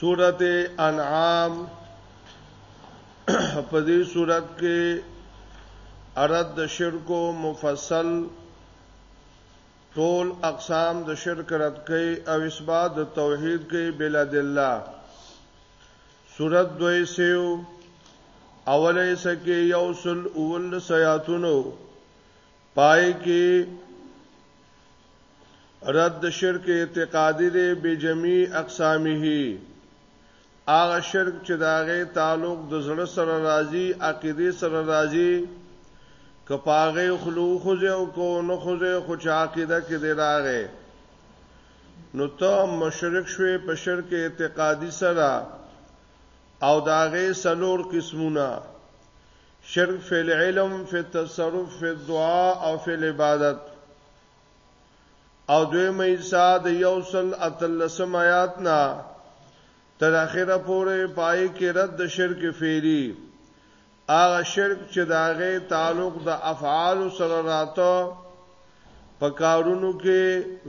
سورت انعام په دې سورت کې ارد د شرکو مفصل ټول اقسام د شرک رد کوي او اثبات د توحید کوي بلا دللا سورت دوی سیو اوله سکه یو سل اول سیاتونو پای کې رد شرک اعتقادي دی بجميع اقسامه هغه شرک چې داغه تعلق د زړه سره راځي عقيده سره راځي کپاغه خلو خوځه او کو نه خوځه خو چې عقيده کې دی راغې نو ته مشرک شوې په شرک اعتقادي سره او داغه سلور قسمونه شرک فی العلم فی التصرف فی الدعاء او فی العبادت او دوی مېسا د یو سل اتلسم آیات نه تر اخره پورې پای کې رد د شرک فعلی هغه شرک چې داغه تعلق د افعال سره راته په کارونو کې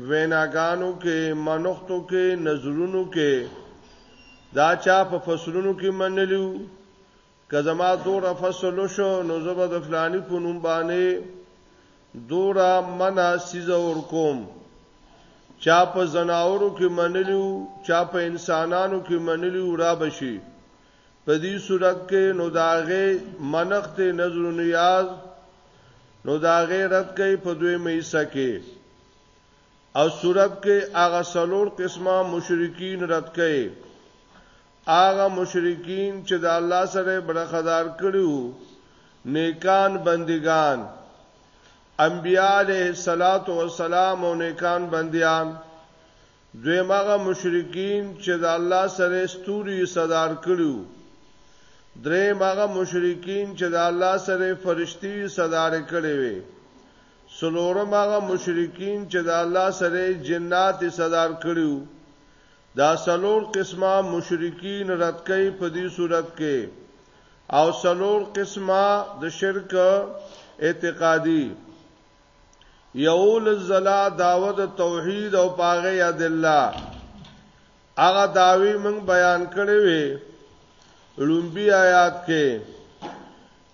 ویناګانو کې منښتو کې نظرونو کې دا چا په فصلونو کې منلیو که زما دوره فصل وشو نو زه به د فلاني په نوم باندې دوره منه سیزه ورکوم چا په زناورو کې منلیو چا په انسانانو کې منلیو را بشي په دې صورت کې نو داغه منخت نظر نیاز نو داغه رد کوي په دوی مېسه کې او صورت کې هغه سلور قسمه مشرکین رد کوي هغه مشرکین چې د الله سره برخدار کړي وو نیکان بندگان انبیاء علیه الصلاۃ والسلام او نیکان بندیان دوی مغه مشرکین چې د الله سره ستوري صدر کړو درې مغه مشرکین چې د الله سره فرشتي صدر کړي وي سلورم هغه مشرکین چې د الله سره جنات صدر کړو دا څلور قسمه مشرکین رد کوي په دې صورت کې او څلور قسمه د شرک اعتقادي یول زلا داوود توحید او پاغه یاد الله هغه داوی موږ بیان کړی وی لومبی آیات کې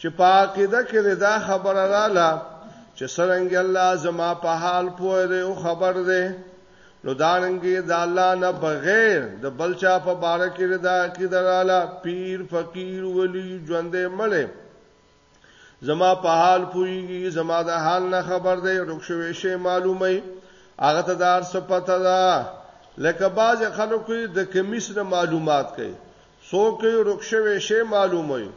چې په عقیده کې دا خبره رااله چې سرنګ الله زما په حال پوه دی او خبر دی نو دانګي د الله نه بغیر د بلچا په بار کې دا کې دراله پیر فقیر ولی ژوندې مړې زما په حال پويږي زما د حال نه خبر دی رخصوي شي معلومه هغه ته دار سپته ده لکه باز خلکو د کمیس نه معلومات کوي څوک یې ورک شوی شی معلوموي،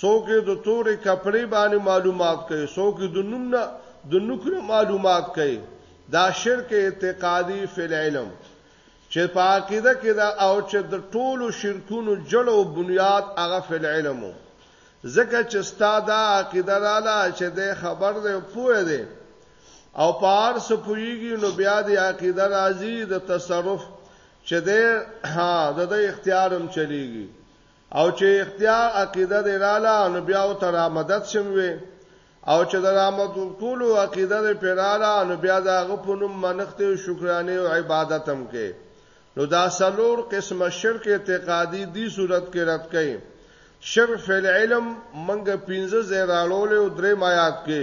څوک یې د تورې کپړې باندې معلومات کوي، څوک یې د نوم نه، د نوک نه معلومات کوي، دا شرک اعتقادي فی العلم چې په عقیده کې ده او چې د ټولو شرکونو جړ او بنیاد هغه فی العلم و، ځکه چې ستا دا عقیده راله چې دی خبر دی او پوه دی او په هر څه پوهیږي نو بیا دې عقیده راځي د تصرف چې د ها د د اختیارم چلیږي او چې اختیار عقیده دې رااله نو بیا او تر آمدد شموي او چې د رحمت کولو عقیده دې پیراله نو بیا دا غپونم منښت او شکرانه او عبادت هم کې نو دا سلور قسم شرک اعتقادي دی صورت کې رد کړي شرف العلم منګه 15 زیرالول او درې آیات کې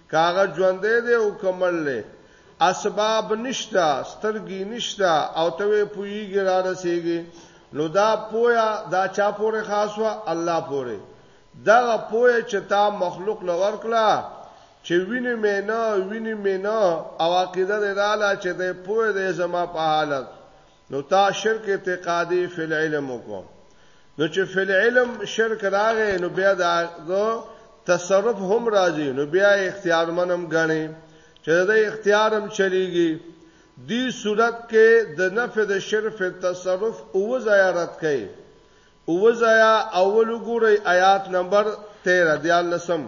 که هغه ژوندی دی او که مړ دی، اسباب نشته، سترګې نشته او ته وې پوهېږې را رسېږې، نو دا پوهه دا چا پورې خاص وه؟ الله پورې. دغه پوهه چې تا مخلوق له ورکړه چې وینې مې نه، ویني مې نه او عقیده دې راله چې دی پوه دی زما په حالت، نو تا شرک اعتقادي فی العلم وکړو نو چې فی العلم شرک راغې نو بیا دا تصرف هم راځي نو بیا اختیار منم غني چې دا اختیارم چلیږي دی صورت کې د نفع د شرف تصرف او زیارت کوي او زیا اول ګوري آیات نمبر 13 دیال لسم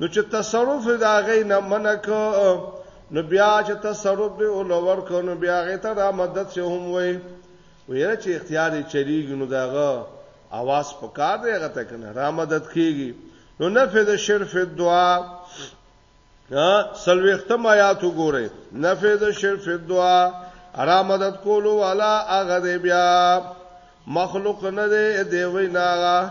نو چې تصرف د هغه نه منع کو نو بیا چې تصرف به ولور کو نو بیا هغه ته را مدد شه هم وای ویره چې اختیار چریږي نو داغه आवाज پکار دی هغه ته کنه را مدد کیږي نو نفذ شرف الدعاء سلوختم آیات وګوره نفذ شرف الدعاء را مدد کولو والا هغه دی بیا مخلوق نه دی دی وینا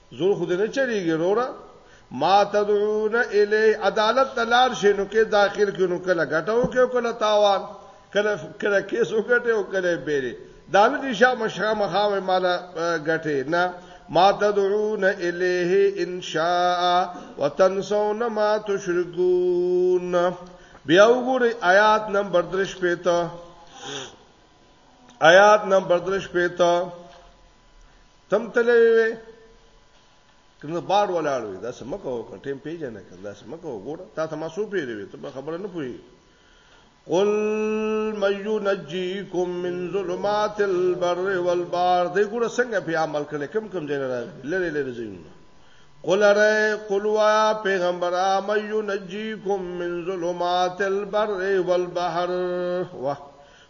زور خود نه چریږي روره ما تدعون الی عدالت تلار شنو کې داخل کینو کله غټو کې کله تاوان کله کله کیس وکټه او کله بیره دانه دي شاه مشره مخاوي مال غټه نه ما تدعون الیه ان شاء وتنسون ما تشركون بیا وګورئ آیات نمبر 3 پته آیات نمبر 3 پته تم تلوي وي کنه بار ولاړ وي دا سم کو ټیم پیژنه کنه دا سم کو ګور تا ته ما سو پیری ته خبره نه پوي قل من ينجيكم من ظلمات البر والبحر دې ګور څنګه په عمل کړي کم کم ځای راغلي لری لری ځایونه قل ره قل وا پیغمبر من ينجيكم من ظلمات البر والبحر واه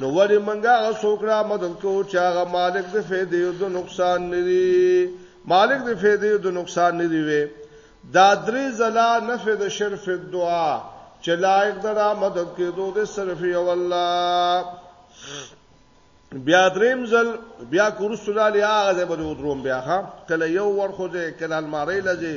نو ولی منګه هغه څوک را مدد کو چې هغه مالک د فیدې او د نقصان ندی مالک د فیدې او د نقصان ندی وي دا درې زلا نفع د شرف دعا چې لایق د را مدد کېدو د صرف یو الله بیا دریم زل بیا کورسولا لیا غزه بده ودروم بیا ها کله یو ورخو دې کله الماری لځي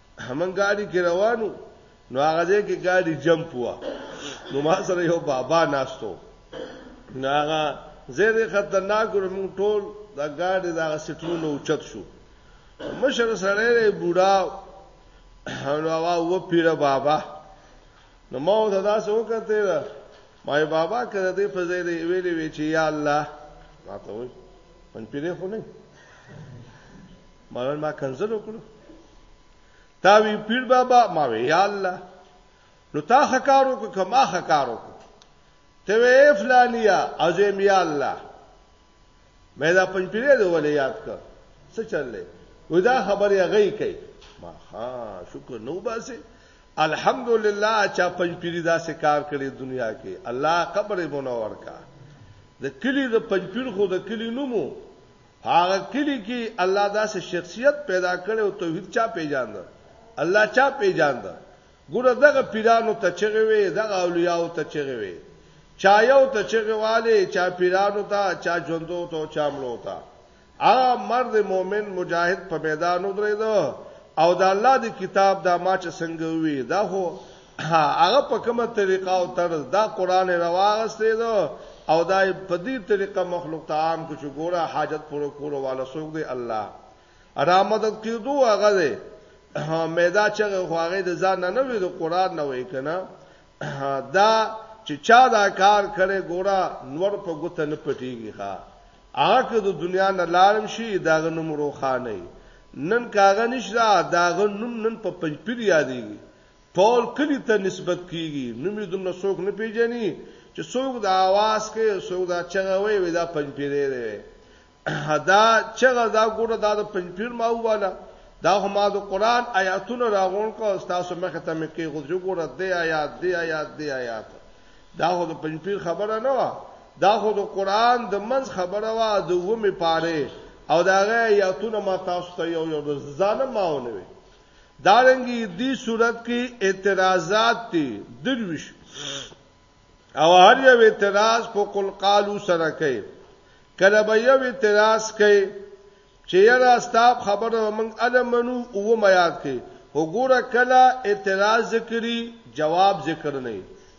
همن ګاډي کې روانو نو هغه ځای کې ګاډي جمپ وا نو ما سره یو بابا ناشتو ناغه زیره خطرناک موږ ټول دا ګاډي دا سټرونه اوچت شو مشر سره یې بوډا نو هغه و پیر بابا نو ما دا داسې وکړته ما بابا کړه دې په ځای دې ویلې وی چې یا الله ما ته وای پن پیرې خو نه مولوی ما کنزل وکړو تا وی پیر بابا ما وی یا الله نو تا خکارو کو کما خکارو کو ته وی فلانیا عظیم یا الله مې دا پنځ پیرې د ولې یاد کړ څه چللې ودا خبرې غي کوي ما ها شکر نو باسي الحمدلله چا پنځ پیری دا سه کار کړی دنیا کې الله قبر منور کا د کلی د پنځ پیر خو د کلی نومو په هغه کلي کي الله داسي شخصيت پيدا کړی او توحيد چا پيژانده؟ الله چا پيژانده؟ ګوره دغه پيرانو ته چغې وې، دغه اولياوو ته چغې وې، چا يو ته چغې والې، چا پيرانو ته، چا ژوندو ته او چا مړو ته. هغه مرد مؤمن مجاهد په ميدان ودرېده او د الله د کتاب دا ما چې څنګه ووي دا خو هغه په کومه طریقه او طرز دا قران راوغستې دو او دا په دې طریقه مخلوق ته عام کو چې ګوره حاجت پر کولو والا سوق دی الله را مدد کیدو هغه دی میدا چې هغه د ځان نه وی د قران نه وی کنه دا چې چا دا کار کړي ګوره نور په ګوته نه پټیږي ښا هغه د دنیا نه لارم شي دا غنوم روخانه نن کاغه نشدا دا غنوم نن په پنځپیر یادېږي ټول کلی ته نسبت کیږي نوم یې دومره څوک نه پیژني چې څوک د اواز کې څوک دا چغه وي وي دا پنځپیرې دی وي دا چغه دا ګوره دا د پنځپیر ما واله دا هم ما د قران آیاتونه راغون کو تاسو مخه ته مې کې خو جو ګوره دی آیات دی آیات دی آیات دا خو د پنځپیر خبره نه و دا خو د قران د منځ خبره و د ومه پاره او دا غي آیاتونه ما تاسو ته یو یو ځانه ماونه وي دارنګه دي صورت کې اعتراضات دي درویش او هر یو اعتراض په قل قالو سره کوي کله به یو اعتراض کوي چې یرا ستاب خبره موږ علمنو او میاد کوي وګوره کله اعتراض ذکرې جواب ذکر نه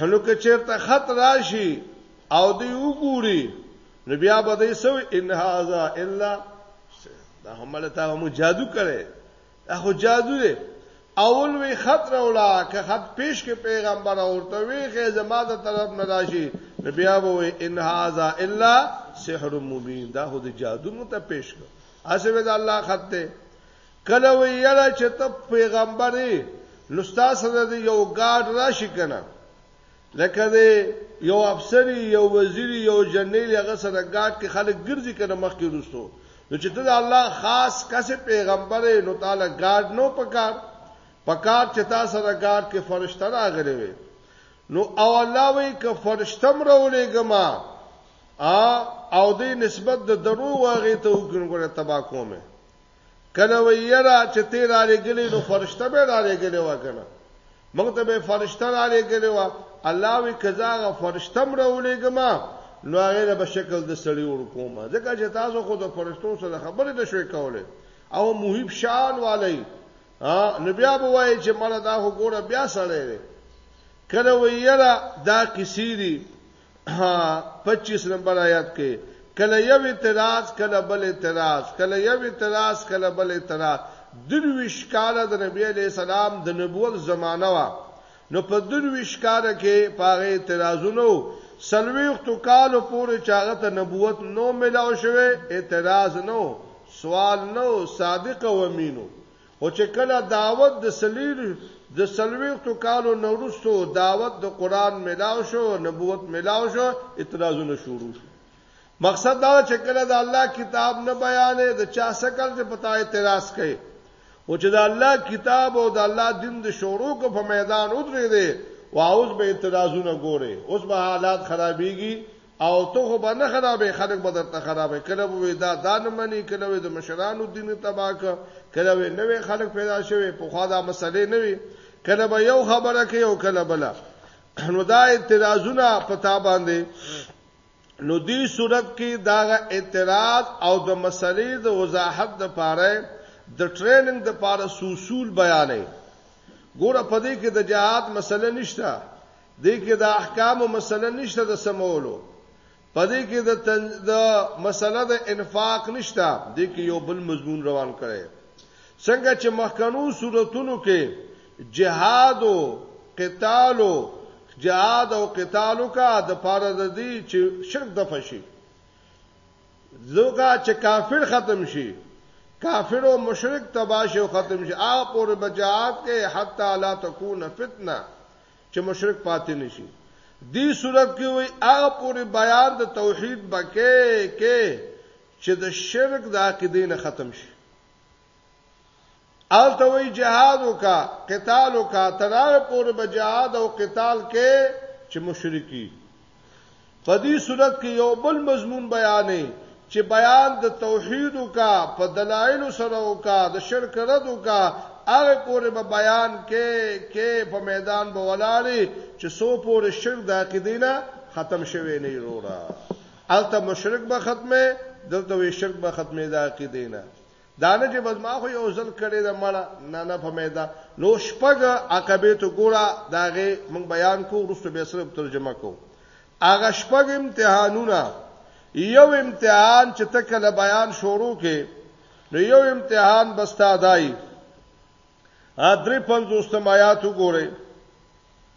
نو که چیرته خط راشي او دی وګوري نو بیا به دی سو ان هاذا الا دا همله تا مو جادو کړي دا خو جادو دی اول وی خط راولا که خط پیش کې پیغمبر اورته وی خې زما د طرف نه راشي نو بیا به وی ان هاذا الا سحر مبین دا خو د جادو مو ته پیش کړ اسه وی دا الله خط ته کله وی یاره چې ته پیغمبر یې نو ستا سره د یو ګارډ راشي کنه لکه د یو افسر یو وزیر یو جنرال هغه سره ګارډ کې خلک ګرځي کنه مخ کې روستو نو چې ته د الله خاص کسه پیغمبر یې نو تعالی ګارډ نو پکار پکار چې تا سره ګارډ کې فرشتہ راغلي وي نو او الله وی ک فرشتم راولېګما ا او دې نسبت د درو واغې ته وګورم تبا کومه کله وی یرا چې ته را لګلې نو فرشته به را لګلې و کنه موږ ته به فرشته را لګلې و الله وی کزاغه فرشته مر ولېګما نو هغه به شکل د سړی ور کومه ځکه چې تاسو خو د فرشتو سره خبرې د شوي کوله او محب شان والی نو بیا به وایي چې مړه دا خو ګوره بیا سړی دی کله وی یرا دا کسی دی 25 نمبر آیات کې کله یو اعتراض کله بل اعتراض کله یو اعتراض کله بل اعتراض درویش کاله د نبی علی السلام د نبوت زمانہ وا نو په درویش کاله کې پاره اعتراضونو سلويختو کالو پورې چاغه ته نبوت نو ملاو شوه اعتراض نو سوال نو صادق و امینو خو چې کله دعوت د سلیر د سلويختو کالو نورستو دعوت د قران ملاو شو نبوت ملاو شو اعتراضونه شروع شو مقصد دا چې کله د الله کتاب نه بیانې د چا سکل چې پتا اعتراض کوي او چې د الله کتاب او د الله دین د شورو کو په میدان ودرې دي واوس به اعتراضونه ګوري اوس به حالات خرابيږي او ته خو به نه خرابې خلک به درته خرابې کله به وې دا دا نه مني کله وې د مشرانو دین تباه ک کله وې نوې خلک پیدا شوي په خوا دا مسلې نه وي کله به یو خبره کوي او کله بل نو دا اعتراضونه پتا باندې نو دې صورت کې دا اعتراض او د مسلې د وضاحت د پاره د ټریننګ د پاره اصول بیانې ګوره پدې کې د جهاد مسله نشته دې کې د احکامو مسله نشته د سمولو په دې کې د تن... د مسله د انفاق نشته دې کې یو بل مضمون روان کړي څنګه چې مخکنو صورتونو کې جهاد او قتال او جهاد او قتال کا د پاره د دې چې شرک د فشي زوګه چې کافر ختم شي کافر او مشرک تباش او ختم شي هغه پورې بجات کې حتا لا تکون فتنه چې مشرک پاتې نشي دی صورت کې وي هغه پوری بیان د توحید بکې کې چې د شرک د عقیدې نه ختم شي الته وی جهاد وکا قتال وکا ترار پور به جهاد او قتال کې چې مشرکی په دې صورت کې یو بل مضمون بیانوي چې بیان د توحید وکا په دلایلو سره وکا د شرک رد وکا هغه پورې به بیان کې کې په میدان به ولاړې چې سو پورې شرک د عقیدې نه ختم شوی نه وروره الته مشرک به ختمه دلته وی شرک به ختمه د عقیدې نه دا نه چې بس ما خو یو ځل کړې ده مړه نه نه په میدا نو شپږ عقبې ته ګوره دا غي موږ بیان کو ورسته به سره ترجمه کو هغه شپږ امتحانونه یو امتحان چې ته کله بیان شروع کې نو یو امتحان بستا دای ا درې پنځوستم آیات وګورئ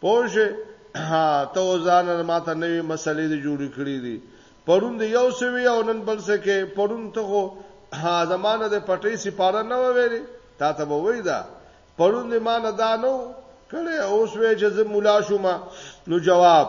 پوجه ها ته ځان ماته نوې مسلې دې جوړې کړې دي پرون دې یو سوي او نن بل څه کې پرون ته خو ها زمانه دې پټې سپاره نه وویلې تا ته به وای دا پرون دې مان دا نو کړي اوس وې چې زه مولا شوم نو جواب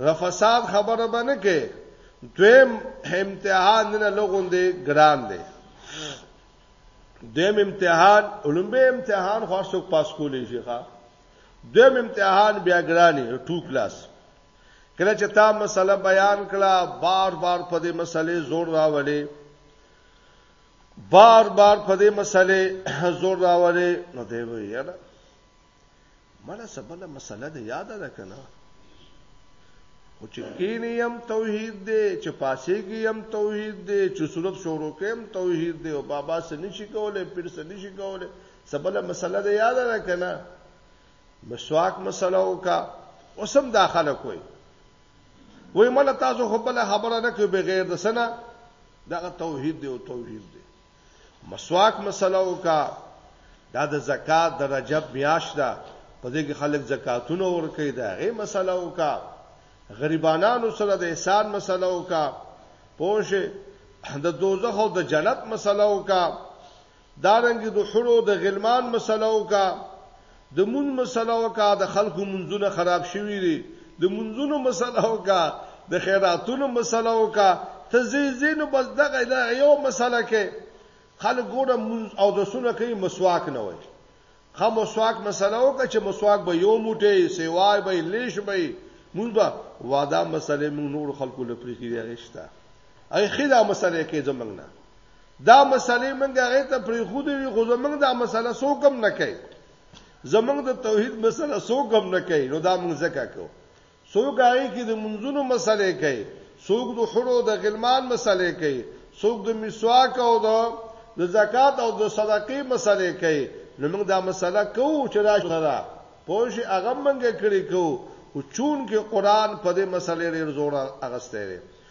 رفساد خبره به نه کې دویم امتحان نه لغون دی ګران دی دویم امتحان علومبه امتحان خو څوک پاس کولی شي ښا دویم امتحان بیا ګرانی ټو کلاس کله چې تا مسله بیان کړه بار بار په دې مسلې زور راولې بار بار په دې مسلې زور راولې نو دی وی یاره مړه سبله مسله د یاد ده کنه خو چې کینی هم توحید دی چې پاسې کې هم توحید دی چې صورت شروع کې هم توحید دی او بابا سني شي کوله پیر سني شي کوله سبله مسله د یاد ده کنه مسواک مسله وکا اوسم داخله کوي وای مله تاسو خو بل خبره نه کوي بغیر د سنه دغه توحید دی او توحید دی مسواک مسله وکا دا د زکات د رجب میاش ده په دې کې خلک زکاتونه ورکوي دا غي مسله وکا غریبانو سره د احسان مسله وکا پوه د دوزخ او د جنت مسله وکا دارنګ د حرو د غلمان مسله وکا د مونځ مسله وکه د خلکو مونځونه خراب شوی دی د مونځونو مسله وکه د خیراتونو مسله وکه ته زی زی نو بس دغه دا یو مسله کې خلک ګوره مونځ او د سونه کوي مسواک نه وای خا مسواک مسله وکه چې مسواک به یو موټي سیوای به لیش به مونږ به واده مسله مونږ نور خلکو لپاره کې دی غشتا اي خدا مسله کې زمنګ نه دا مسلې موږ هغه ته پریخودې وي خو زمونږ دا مسله سو کم نه کوي زمونږ د توحید مسله سو کم نه کوي نو دا موږ زکه کو سو غاړي کې د منځونو مسلې کوي سوق د حرو د غلمان مسلې کوي سوق د مسواک او د د زکات او د صدقې مسلې کوي نو موږ دا مسله کوو چې دا شرا پوه هغه موږ کړی کوو او چون کې قران په دې مسلې ډیر زور اغستې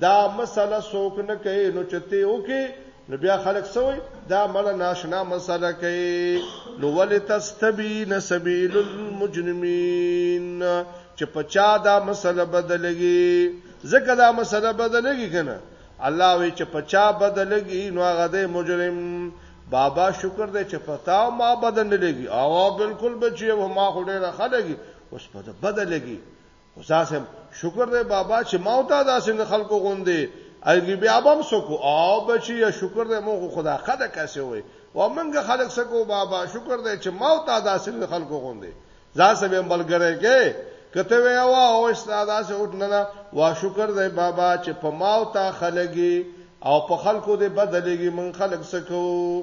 دا مسله څوک نه کوي نو چې ته وکي نو بیا خلک سوي دا مله ناشنا مسله کوي نو ولتستبین سبیل المجرمین چې پچا دا مسله بدلږي ځکه دا مسله بدلږي کنه الله وی چې پچا بدلږي نو هغه د مجرم بابا شکر دې چې پتا ما بدن لګي او بالکل بچي ما خو ډېر خلګي اوس په بدلږي استاد صاحب شکر دی بابا چې ما او تا دا څنګه خلکو غوندې اګي بیا بم سکو او بچي شکر دی مو خدا خدا کاسه وي و منګه خلک سکو بابا شکر دی چې ما او تا دا څنګه خلکو غوندې ځا سبه بلګره کې کته وی او او استاد سه اٹننا وا شکر دی بابا چې په ما او تا خلګي او په خلکو دې بدلېږي من خلک سکو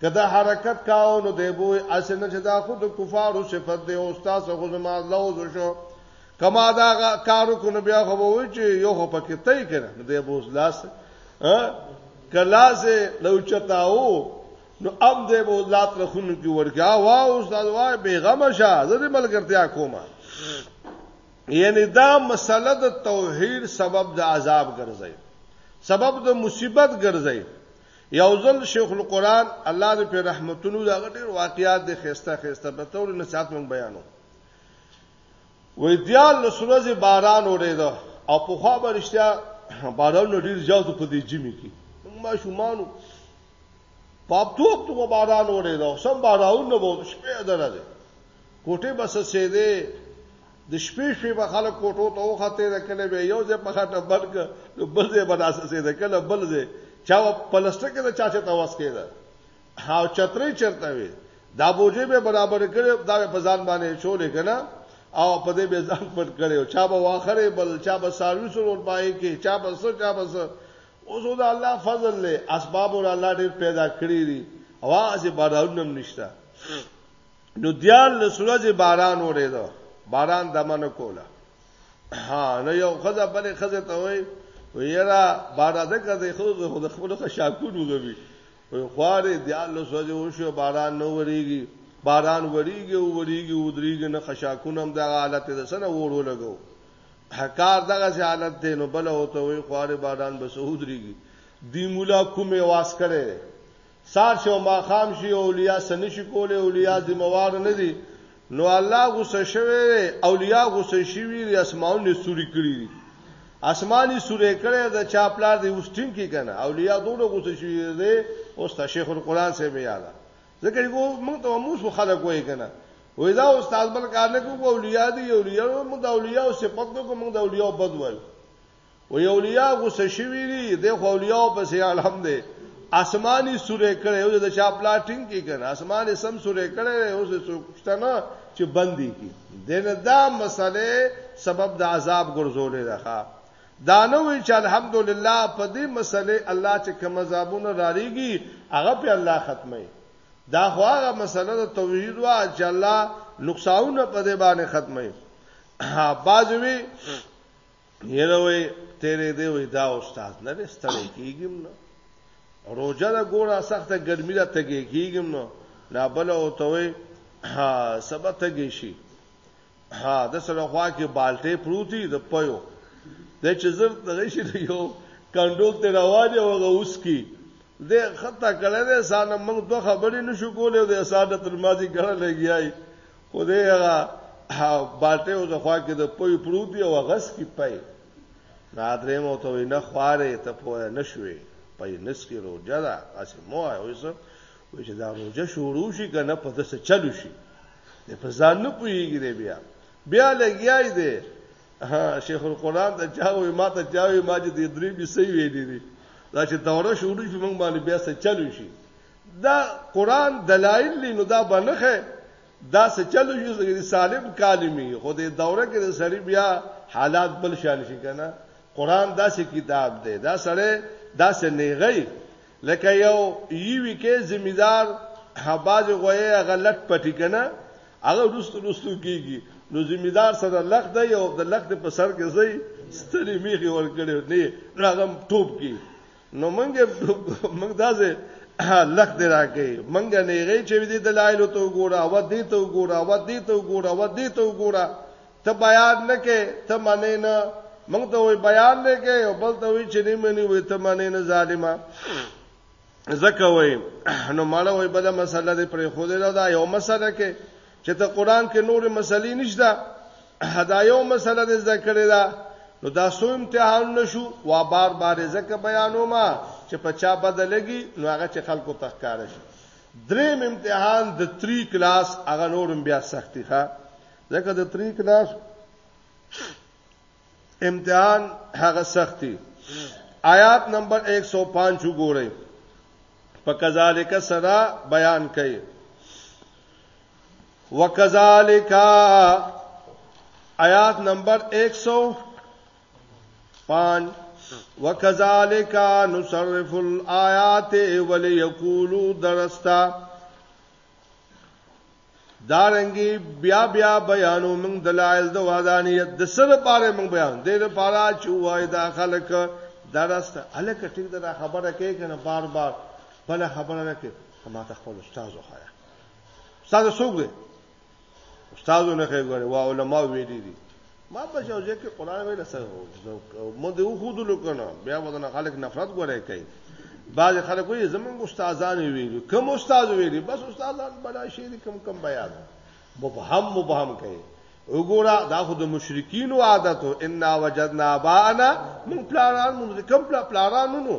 که دا حرکت کاو نو دی بوی اسنه چې دا خود کفارو صفت دی او استاد خو زما لوز شو کما دا کارو کو نو بیا خو وای چې یو خو پکې تای کړه نو دی بوز لاس ها کلاس لو چتاو نو ام دی بوز لات رخون کی ورګه وا استاد وای بیغم شه زری ملګرتیا کومه یعنی دا مسله د توحید سبب د عذاب ګرځي سبب د مصیبت ګرځي یو ځل شیخ القرآن الله دې په رحمتونو دا غټیر واقعیات دې خسته خسته په تور نصيحت مونږ بیانو وې دیال لسرزه باران اورېده او په خوا برشتیا باران ډیر زیات په دې جمی کې مونږ ما شومانو پاپ تو تو باران اورېده سم باران نه وو شپه درځه کوټه بس سیده د شپې شپې به خلک کوټو ته وخته د کله به یو ځای په خټه بل ک نو بل ځای به ناس سي د کله بل ځای چا پلسټر کې د چا چې تواس کېده ها چترې چرته وي دا بوجي به برابر کړي دا په ځان باندې چولې کنه او په دې به ځان پټ کړي چا به واخره بل چا به ساروي سرور پای کې چا به سو چا به سو اوس دا الله فضل له اسباب ور الله دې پیدا کړی دي اواز بارونم نشتا نو دیال لسلوځي باران وریدو باران دمنه کوله ها نو یو خزه بلې خزه ته وای ویرا بارا ده کده خو خود خپل خشاکون وګوي وي خوارې دیال لسلوځي وشو باران نو وریږي باران وریږي او وریږي او دریږي نه خشاکون هم د حالت د سره وړو لګو حکار دغه حالت دی نو بل او ته وی خوارې باران به سعود ریږي دی مولا کومه واس کړي سار شو ما خام شي اولیاء سن شي کوله اولیاء ذمہ وار نه دي نو الله غوسه شوی اولیاء غوسه شوی د اسمانونو سوري کړی دي اسماني سورې کړی د چا پلار دی وستین کی کنه اولیاء دوه غوسه شوی دی اوس ته شیخ القرآن سه بیا ده ځکه یو موږ ته موږ خلک وای کنه وای دا استاد بل کار نه کوو اولیاء دی اولیاء موږ د اولیاء صفات کوو موږ د اولیاء بد وایو و یولیا غوسه شوی دی د خو اولیاء په سي عالم دی اسماني سورې کړي او د چا پلاټینګ کې کنه اسماني سم سورې کړي او څه څوکشته نه چې بندي کی دنه دا مسله سبب د عذاب ګرځولې ده دا نه وی چې الحمدلله په دې مسله الله چې کوم عذابونه راریږي هغه په الله ختمه دا خو هغه مسله د توحید وا چې الله نقصانونه په دې باندې ختمه بعضوی یره وې تیرې دی وې دا استاد نه ستړی کیږم نو روزه دا ګوره سخته ګرمي را تګي کیږم نو لا بل او ته وې سبا تګي شي ها د سره خوا کې بالټې پروتي د پيو د چې زر دغه شي یو کندوک ته روانه وغه اوس کی دې خطا کړه دې سانه موږ دوه خبرې نشو کولې دې ساده تر ماضي ګړه لګیای خو دې هغه باټه او ځخوا کې د پوی پروتي او غس کې پي نادرې مو ته نه خواره ته پوه نشوي پي نس کې روزه ده اسه مو آی اوسه وې چې دا روزه شروع شي کنه په دسه چلو شي دې په ځان نه پويږي دې بیا بیا لګیای دې ها شیخ القرآن ته چاوي ما ته چاوي ما چې دې درې به سي ویلې دي دا چې دوره شروع شي موږ باندې بیا څه چلو شي دا قرآن دلایل لینو دا بنخه دا څه چلو شي چې سالم کالمی خو دې دوره کې سړی بیا حالات بل شان شي کنه قرآن دا څه کتاب دی دا سړی دا څه نیغی لکه یو یوی کې زمیدار باز غوی هغه لټ پټی کنه هغه رستو رستو کیږي نو ذمہدار سره لخ دی او د لخ په سر کې زی ستړي میخي ور کړی نه راغم ټوب کی نو منګ منګ دازه لخ دی راکې منګ نه غي چې دې دلایل ته وګوره او دې ته وګوره او دې ته وګوره او دې ته وګوره ته بیان نه کې ته منې نه موږ ته وی بیان نه کې او بل ته وی چې نه منې وی ته منې نه ظالما زکه وی نو مالا وی بل مسله دې پرې خو دې دا یو مسله کې چې ته قران کې نور مسلې نشته دا یو مسله دې ذکر دا نو دا سو امتحان نشو وا بار بار زکه بیانو ما چې په چا بدلږي نو هغه چې خلکو تخکار شي دریم امتحان د 3 کلاس هغه نورم بیا سختی ښه ځکه د تری کلاس امتحان هغه سختي آیات نمبر 105 وګورئ په کذالک سرا بیان کړي وکذالک آیات نمبر 105 وکذالک نصرف الآیات وليقولوا درستا دارنګي بیا بیا بیانو موږ دلایل د وادانیت د سره پاره موږ بیان دې نه پاره چې وای دا خلک درسته الک ټیک دا خبره کوي کنه بار بار بل خبره راکې ما ته خپل استاد وخایا استاد څوک دی استادو نه کوي غواړي وا علما ویلي دي ما په جوزه کې قران ویل سره مو دې وخود لکنه بیا ودان خلک نفرت غواړي کوي بعض خلک وایي زمونږ استادان ویلي کوم استاد ویلي بس استادان بلا شي کوم کم بیان مبهم مبهم کوي وګوره دا خو د مشرکین عادت او ان وجدنا بانا من پلاران من کوم پلاران نو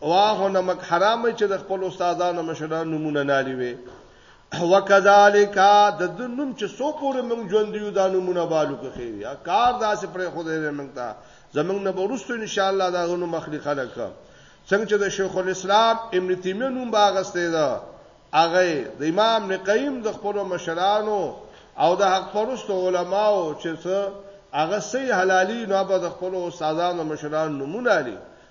واه نمک حرام چې د خپل استادانو مشرانو نمونه نالي وي وکذالک د د نوم چې سو پورې موږ ژوند یو دا نمونه بالو کې خیری کار داسې پر خدای دې موږ ته زمنګ نه ورستو ان شاء الله دا غنو مخلي خلک څنګه چې د شیخ الاسلام ابن تیمیه نوم باغسته ده هغه د امام نقیم د خپل مشرانو او د حق پرست علماو چې څه هغه سي حلالي نو به د خپل استادانو مشرانو نمونه لري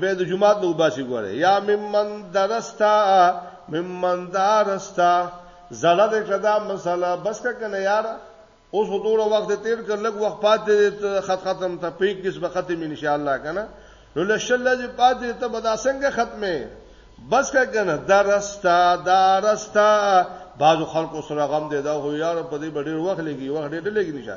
به د جمعات نو باسي ګوره یا ممن درستا ممن دارستا زړه دې کدا مساله بس کا کنه یار اوس په دوره وخت تیر کړ لګ وخت پاتې خط ختم ته پیک کس به ختم ان شاء الله کنه نو لشل دې پاتې ته بدا څنګه ختمه بس کا کنه درستا دارستا بعضو خلکو سره غم دی دا خو یار په دې ډېر وخت لګي وخت ډېر لګي نشه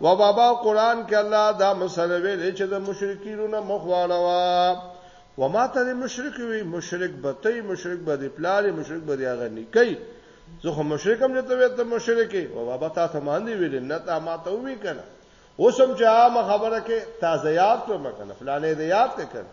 و بابا قران کې الله دا مسله ویلې چې د مشرکینو نه مخ واړوا و ما ته مشرک وي مشرک به ته مشرک به د پلار مشرک به هغه نکي زه خو مشرکم نه ته ته مشرکي و بابا تا ته مان دی ویلې نه تا ما ته وی کنه اوسم چې عام خبره کې تازه یاد ته مکنه فلانه دی یاد ته کنه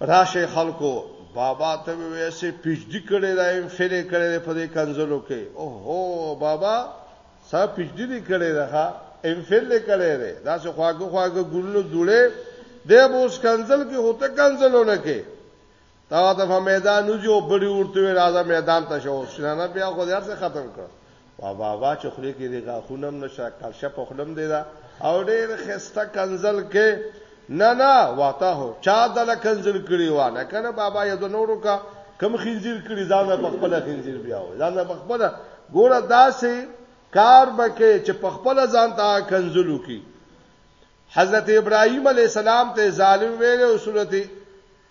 راشئ خلکو بابا ته وې سي پیچ دی کړي دا ایم فل کړي په دې کنزلو کې او هو بابا سا پیچ دی کړي دا ایم فل کړي دا څه خواګه خواګه ګلو جوړه د بوس کنزل کې هوته کنزلو نه کې تا ته په میدان وځو بډي ورته راځه میدان ته شو شنه بیا خو دې څه ختم کړ وا وا وا چې خلی کې دی غاخونم نشه کلشه په خلم دی دا او ډېر خسته کنزل کې نه نه واته هو چا دل کنزل کړی و نه کنه بابا یې د نورو کا کم خنزیر کړی ځان په خپل خنزیر بیا و ځان په خپل ګوره داسې کار بکې چې په خپل ځان ته کنزل وکي حضرت ابراهيم عليه السلام ته ظالم ویل او سورته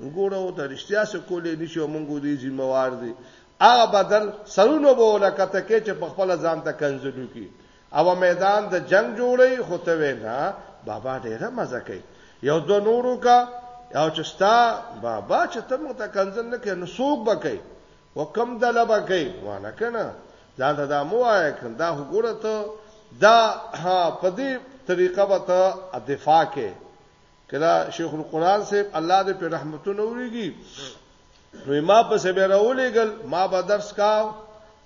وګوره او ته رښتیا څه کولې نشو مونږ دې ذمہ وار دي هغه بدل سرونو به ولکته کې چې په خپل ځان ته کنځلو کې او میدان د جنگ جوړي خو ته وینا بابا ډیره مزه کوي یو دو نورو کا او چې ستا بابا چې ته مونږ ته کنځل نه کې نو سوق بکې وکم دلبه کوي وانه کنه ځان ته دا مو آیا کنه دا وګوره ته دا ها په دې طریقه به ته دفاع کې کله شیخ القرآن صاحب الله دې په رحمتونو وریږي نو ما په سبه راولېګل ما به درس کاو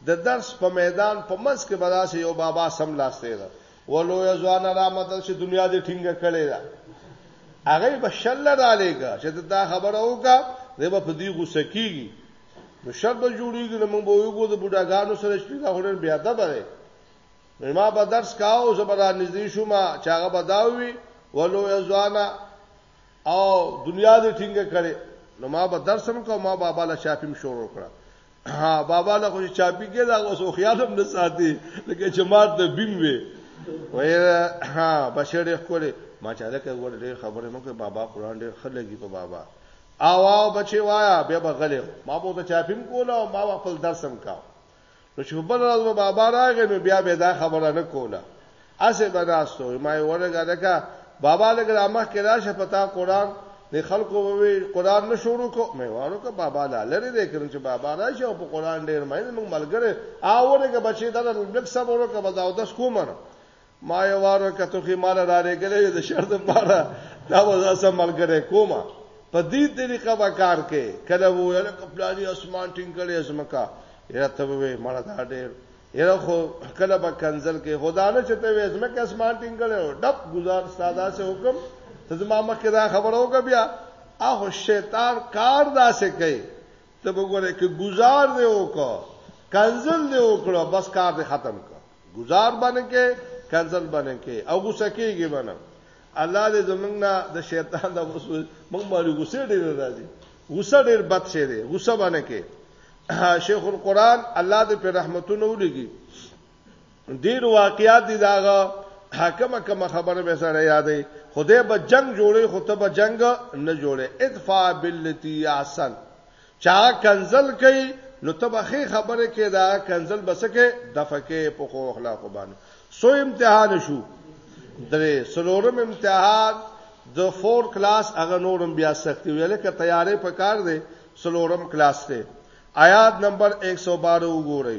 د درس په میدان په منځ کې بداسه یو بابا سم لاسته ده ولو یزوان رحمت چې دنیا دې ټینګه کړې ده هغه به شل را لېګا چې دا خبره وکا زه به په دې غوسه کیږي نو شر به جوړیږي نو موږ به یو د بوډاګانو سره شپې دا هورن بیا ده بره نو ما به درس کاو زبرا نږدې شوم چې هغه به دا وي ولو یزوانا او دنیا دې ټینګه کړي نو ما به درس هم کوم ما بابا له شاپیم شروع کړه ها بابا له خو چاپی کې دا اوس خیال هم نه ساتي لکه چې مات د بیم وي وای ها بشړې خوري ما چې دا کې ور ډېر خبره مکه بابا قران ډېر خلګي په بابا او او بچي وایا به بغلې ما بوته چاپیم کوله او ما خپل درس هم کاو نو چې بل ورځ به بابا راغی نو بیا به دا خبره نه کوله اسه بناستو ما یې ورګه دکا بابا لګ را مخ کې راشه پتا قران د خلکو وی قران نه شروع کو مې وارو کا بابا لا لری دې کړم چې بابا راشه او په قران ډیر مې موږ ملګری آورګه بچی دا لږ صبر وکړه بزاو داس کومره ما یو وار وکړو خې مال را لګلې د شر د پاره دا وځه سم ملګری کومه په دې طریقه به کار کوي کله وو یل کپلانی اسمان ټینګلې اسمکا یره ته به مړه دا ډېر یره خو کله به کنزل کې خدا نه چته وې اسمکا اسمان ټینګلې ډب گزار ساده سه حکم ته زما مخکې دا خبر اوګه بیا اهو شیطان کار داسې کوي ته وګوره کې گزار دی وکړه کنزل دی وکړه بس کار دی ختم کړه ګذار به نه کې کنزل به نه کې او غوسه کېږي به نه الله دې زمنګ نه د شیطان د وسو موږ باندې غوسه ډېر راځي غوسه ډېر بد شي دی غوسه به نه کې شیخ القرآن الله دې په رحمتونو ولګي ډېر واقعات دي داغه حاکمه کوم خبره به سره یادې خدای به جنگ جوړي خو ته به جنگ نه جوړي ادفع بالتي احسن چا کنزل کوي نو ته به خې خبره کې دا کنزل بسکه دفکه په خو اخلاق باندې سو امتحان شو درې سلورم امتحان د فور کلاس هغه نورم بیا سخت ویل ک تیارې په کار دی سلورم کلاس ته آیات نمبر 112 وګورئ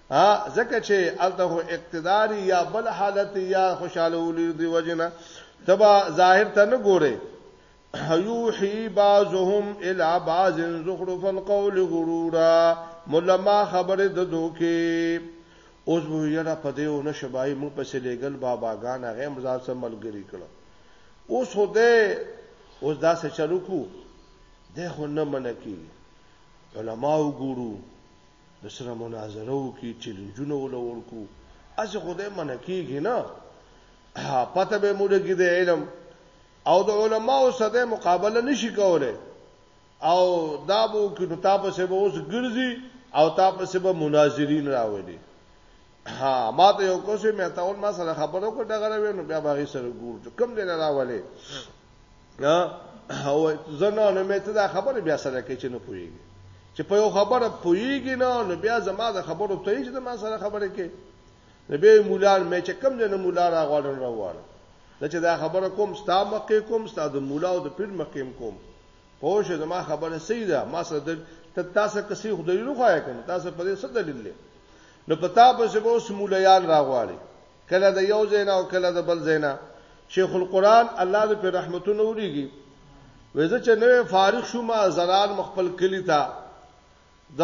ها ځکه چې الته هو اقتداري یا بل حالت یا خوشاله ولې دی وجنه تبا ظاهر ته نه ګوره یوحی بعضهم الی بعض زخرف القول غرورا ملما خبره د دوکي اوس وو یړه په دیو نشبای مو پسې لګل بابا غان هغه مزار سره ملګری کړو اوس هو دې اوس دا څه چلو کو د خو نه منکی علماو ګورو دسره مناظره وکي چیلنجونه ولا ورکو اسه خدای منه کیږي نه پته به موږ کې د علم او د علماو سره مقابله نشي کوله او دا بو کې نو تاسو به اوس ګرځي او تاسو به مناظرین راوړي ها ما ته یو کوسه مې ته اول ما سره خبرو کو دغه وینو بیا باغی سره ګور ته کم دې نه راولې ها او زنه نه مې ته دا خبره بیا سره کې چې نه پويږي چې په یو خبره پويږي نه نو بیا زما د خبرو ته چې ما سره خبره کې نو به مولان مې چې کم دې نه مولا را غوړن راوړ دا چې دا خبره کوم ستا مکه کوم ستا د مولا او د پیر مکه کوم پوه شو زما خبره صحیح ده ما سره دل ته تاسو کسي خو دلیل خو یا کنه تاسو په دې څه دلیل لري نو پتا په سبا اوس مولیان راغواړي کله د یو زینا او کله د بل زینا شیخ القرآن الله دې په رحمتونو وریږي وځه چې نوې فارغ شوم زلال مخبل کلی تا د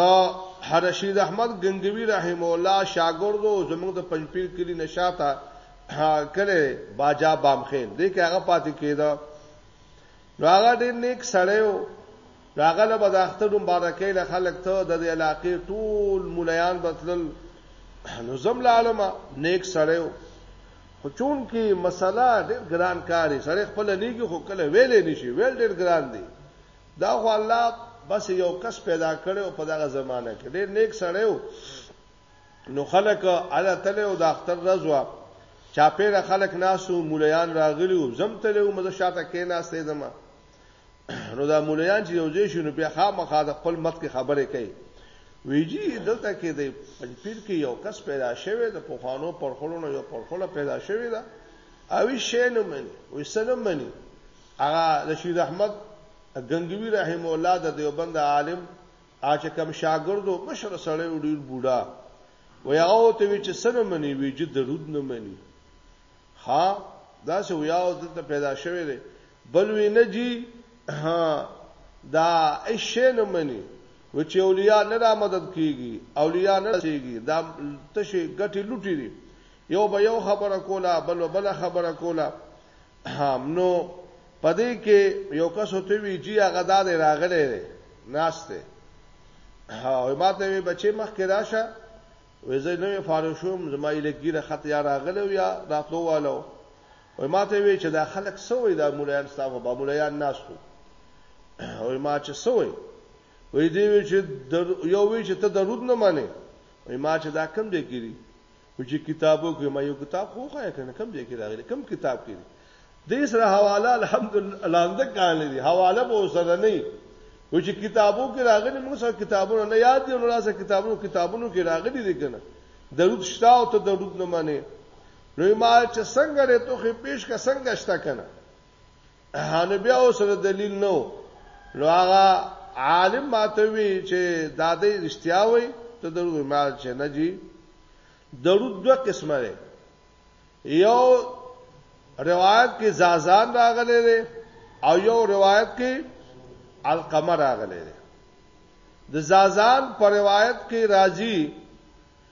رشید احمد ګنګوی رحمه الله شاګرد او زمونږ د پنځپیر کلی نه شاته کلی باجا بامخیل دې کې هغه پاتې کېده نو هغه ډېر نیک سړی و نو هغه له به د اختر مبارکۍ له خلک ته د دې علاقې ټول ملایان به تلل نو زم لالمه نیک سړی و خو چون کې مسله ډېر ګران کاري سړی خپله نیږي خو کله ویلې نشي ویل ډېر ګران دی دا خو الله بس یو کس پیدا کړو په دغه زمانه کې ډېر نیک سړی و نو خلک اله تله او د اختر رضوا چاپېره خلک ناسو مولیان راغلی و زم تله و مزه شاته کې ناستې زما نو دا مولیان چې یو ځای شونه بیا خامخا د خپل مت کې خبرې کوي ویجی دلته کې د پنځپیر کې یو کس پیدا شوی د پوخانو پرخلونو یو پرخله پیدا شوی دا اوی شینو منی وې سلام منی هغه رشید احمد ګنګوی رحمه الله د دیوبند عالم اچ کم شاګردو مشر سړی و ډیر بوډا و یاو ته وی چې سره منی وی چې درود نه منی ها دا سه ویاو دلته پیدا شوه دی بل وی نه جی ها دا ایشه نه منی و چې اولیاء نه را مدد کیږي اولیاء نه رسیږي دا تشه ګټي لوټي دي یو به یو خبره کوله بل بل خبره کوله هم نو پدې کې یو کس وته وی جی هغه داد راغله ده ناشته او ماته وی بچي مخ کې راشه وې زه نوې فارغ شوم زما الګیره خط یا راغلو یا راتلو والو وې ماته وی چې دا خلک سوې دا مولایان ستاسو با مولایان ناشته وې ما چې سوې وې دی وی چې یو وی چې ته درود نه مانی وې ما چې دا کم دی کیږي خو چې کتابو کې ما یو کتاب خو خای کنه کم ځای کې راغلی کم کتاب کې دې سره حواله الحمدلله لاندې کار لري حواله به سره نه و چې کتابو کې راغلي موږ سره کتابونه نه یاد دي نو راځه کتابونو کتابونو کې راغلي دي کنه درود شتا او ته درود نه معنی نو ما چې څنګه لري ته خې پیش کا څنګه شتا کنه هانه بیا اوسره دلیل نو نو هغه عالم ماته وی چې دا دې رښتیا وای ته درو ما چې نه جی درود دوه قسمه لري یو روایت کې زازان راغلي دي او یو روایت کې القمر راغلي دي د زازان په روایت کې راځي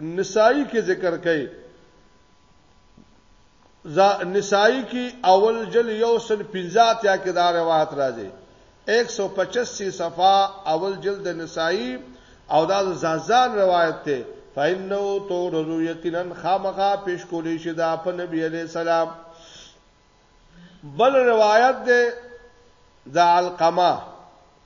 نسائی کې ذکر کړي ز نسائی کې اول جل یو سل 50 یا کې دا روایت راځي 185 صفه اول جلد نسائی او دا زازان روایت ته فإنه تو رضو یقینا خامخا پیش کولی شي دا په نبی علی السلام بل روایت ده د علقمه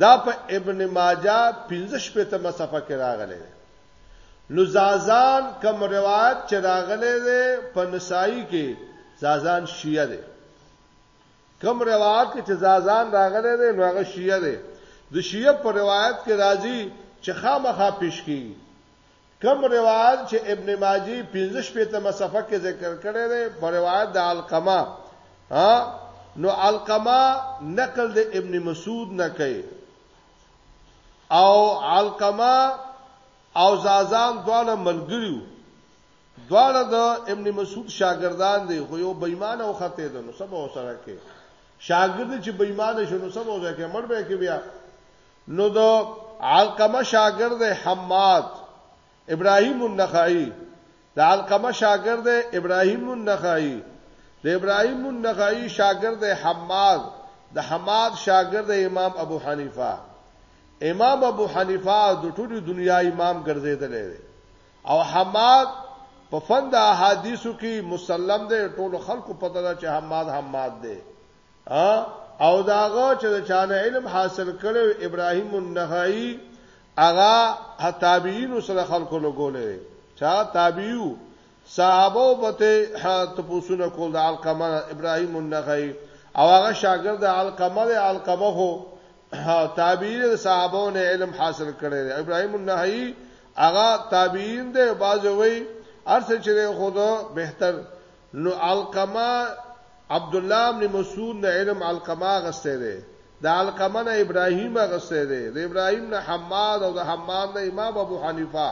دا په ابن ماجه پنځه شپېته مه صفحه کې راغلی دی. نو زازان کوم روایت چې راغلی دی په نسائی کې زازان شیعه دی. کوم روایت کې چې زازان راغلی دی نو هغه شیعه دی. د شیعه په روایت کې راځي چې خامخا پیش کیږي. کوم روایت چې ابن ماجی 15 شپېتمه صفحه کې ذکر کړی دی په روایت د علقمه ها نو علقمه نقل د ابن مسعود نه کوي او علقمه او زازان دواړه ملګریو دواړه د ابن مسعود شاګردان دي خو یو بېمانه او خطه ده نو سبا وسره کې شاګرد چې بېمانه شونه سبا وسره کې مړ به کې بیا نو د علقمه شاګرد دی حماد ابراهیم النخعی د علقمه شاګرد دی ابراهیم النخعی د ابراهیم النخعی شاګرد دی حماد د حماد شاګرد امام ابو حنیفه امام ابو حنیفه د ټولې دنیا امام ګرځیدل دی او حماد په فند احادیثو کې مسلم دی ټول خلکو پته ده چې حماد حماد دی او داغه چې د چانه علم حاصل کړو ابراهیم النخعی هغه تابعین سره خلکو لګولې چا تابعیو صحابه بته تپوسونه کول د علقمه ابراهیم النخعی او هغه شاګرد علقمه د علقمه هو تابعین صحابه نه علم حاصل کړي ابراهیم النخعی هغه تابعین دی بازوي ارسه چې خود بهتر نو علقمه عبدالله بن مسعود نه علم علقمه اغستی دی د علقمه نه ابراهیم اغستی دی د ابراهیم نه حماد او د حماد نه امام ابو حنیفه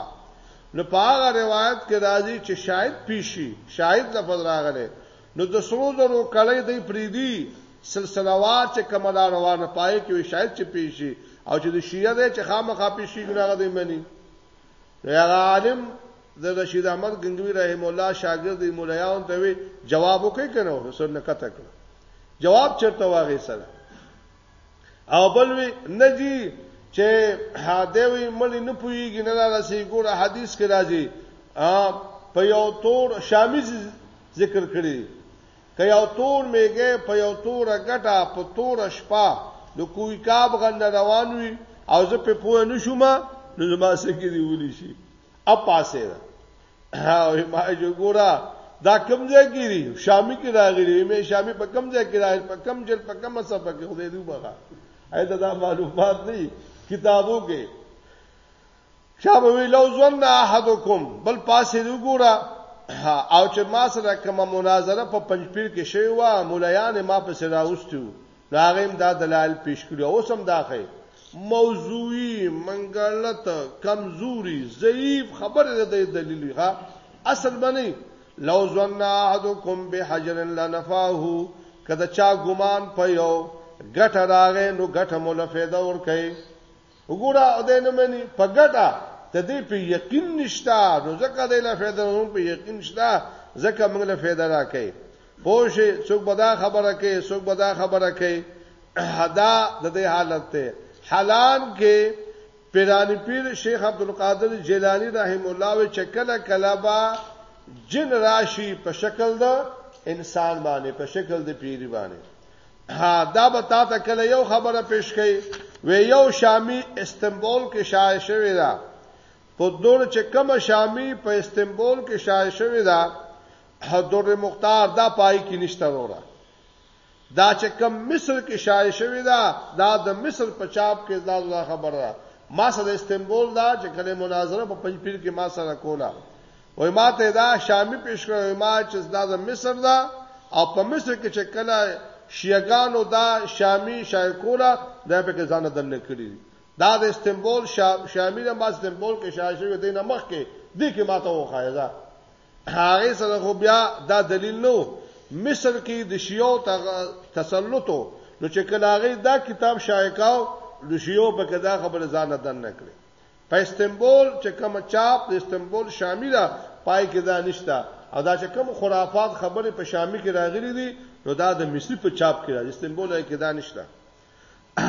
نو په هغه روایت کې راځي چې شاهد پیشي شاهد لفظ راغلی نو د سرو زرو کړی دی پریدي سلسله وار چې کومه دا روانه پای کې وي شاید چې پیشي او چې د شیعه دی چې خامخا پیشي ګناغه دی مني نو هغه عالم د رشید احمد ګنګوی رحم الله شاګرد دی مولایان ته وی جواب وکي کنه حسن نه کته کړ جواب چرته واغې سره او بل وی نجی چې هاده وی مړی نه پویږي نه راسي ګوره حدیث کې راځي په یو تور شامی ذکر کړی که یو تور میګه په یو تور غټه په تور شپه د کوی کاب غن روان وی او زه په پوه نشوم نو زما سکه دی ولي شي اپاسه ده او ما جو ګورا دا کم ځای کې دي شامي کې راغلي مې شامي په کم ځای کې راغلي په کم جل په کم څه په کې خدای دې وبخا اېدا دا معلومات نه کتابو کې شابه وی لو ظن احدکم بل پاسې دی ګورا او چې ما سره کومه مناظره په پنځپیر کې شوی و مولایان ما په سره اوستو نو هغه هم دا دلایل پیش کړي او سم دا خې موضوعي منګلت کمزوري ضعیف خبره د دلیل ښه اصل باندې لو ظن احدکم بحجر لنفاه کدا چا ګمان په یو ګټه راغې نو ګټه مولا فایده ور کوي وګوره او دې نه مني په ګټه د دې په یقین نشتا نو ځکه دې له فایده هم په یقین نشتا ځکه موږ له فایده راکې پوه شي څوک به دا خبره کوي څوک به دا خبره کوي حدا د دې حالت ته حالان کې پیرانی پیر شیخ عبد القادر جیلانی رحم الله و چکله کلابا جن راشي په شکل د انسان باندې په شکل د پیری باندې ها دا به تا ته کله یو خبره پیش کړي وی یو شامی استنبول کې شایع شوی دا په دور چې کوم شامی په استنبول کې شایع شوی دا حضور مختار دا پای کې نشته وروره دا چې کوم مصر کې شایع شوی دا دا د مصر په چاپ کې دا خبره ما سره استنبول دا چې کله مناظره په پنځپیر کې ما سره کوله وای ما ته دا شامی پیش کړو ما چې دا د مصر دا او په مصر کې چې کله شیعاګانو دا شامی شای کولا دا په کې ځان دن کړی دا د استنبول شامی نه ما استنبول کې شاشه دی نه مخ کې دې کې ما ته وخایزه هغه سره خو بیا دا دلیل نو مصر کې د شیعو تسلطو نو چې کله هغه دا کتاب شایکاو د شیعو په کې دا خبره ځان دن کړی په استنبول چې کومه چاپ د استنبول شامی ده پای کې دا نشته او دا چې کوم خرافات خبرې په شامی کې راغلي دي نو دا د مصری په چاپ کې راځي استنبول کې دا نشته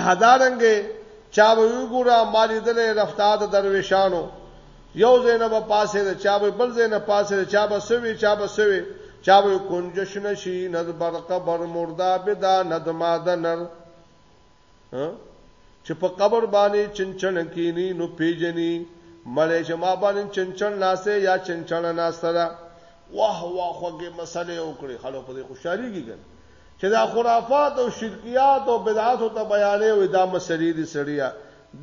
هدارنګې چا به وګوره مالی دلې رفتار د درویشانو یو زینب پاسه د چا به بل زینب پاسه د چا به سوي چا به سوي چا به کنجش نشي ند برق بر مردا بدا ند مادنر چې په قبر باندې چنچن کینی نو پیجنی مړې چې ما باندې چنچن ناسه یا چنچن ناسه ده واه واه خوږه مسله وکړي خلک په دې خوشحالي کېږي چې دا خرافات او شرکیات او بدعات او ته بیانې وي دا مسلې دي سړیا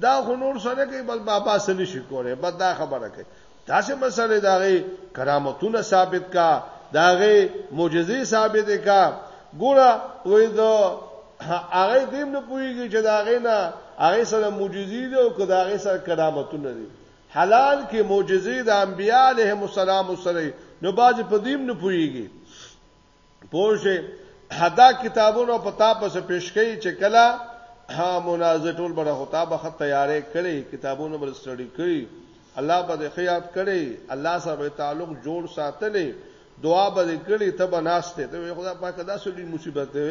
دا خو نور سره کوي بل بابا سره شي کوله بس دا خبره کوي داسې مسلې داغه کرامتونه ثابت کا داغه معجزې ثابت کا ګوره وې دا هغه دیم نه پويږي چې داغه نه هغه سره معجزې دي او کداغه سره کرامتونه دي حلال کې معجزې د انبياله مسالم سره نو باز په دیم نه پويږي پوجي حدا کتابونو په تا پس پیش کړي چې کلا ها منازه ټول بر هوتا به خط تیارې کړي کتابونو بر سټډي کړي الله به خیات کړي الله سره تعلق جوړ ساتلې دعا به کړي ته بناسته ته خدا پاک دا سړي مصیبت دی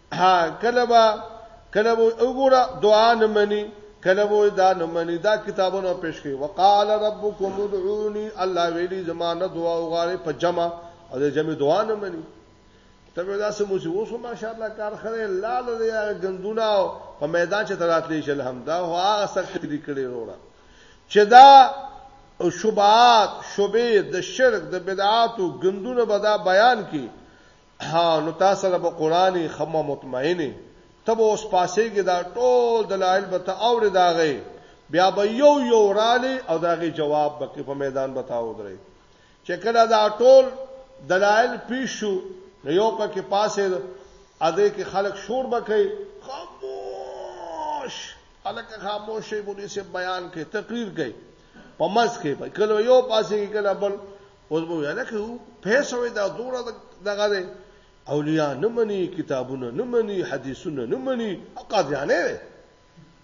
ها کله به کله به وګوره دعا نه مني کله وو دا نه مني دا کتابونه پیش کړي وقال ربكم ادعوني الله ویلي زمانه دعا وغواړي په جمع او د جمع دعا نه مني ته به دا سمو چې اوس ماشاءالله کار خره لال دی غندونه په میدان چې تراتلې شي الحمدا هو هغه سخت دي کړي وروړه چې دا شوبات شوبې د شرک د بدعات او غندونه به دا بیان کړي ها نو تاسو له قرآني خمه مطمئنه ته به اوس پاسېږي دا ټول دلایل به ته اورې داغې بیا به یو یو رالی او داغې جواب به کې په میدان به تا ودرې چې کله دا ټول دلایل پیش شو نو یو پکې پاسې اده کې خلک شور به کوي خاموش خلک خاموش شي بولی سه بیان کوي تقریر کوي په مس کې په کله یو پاسې کې کله بل اوس به ویل کې پیسې وې دا دوره دغه ده اولیاء نه مني کتابونه نه مني حدیثونه نه مني قاضیانه ده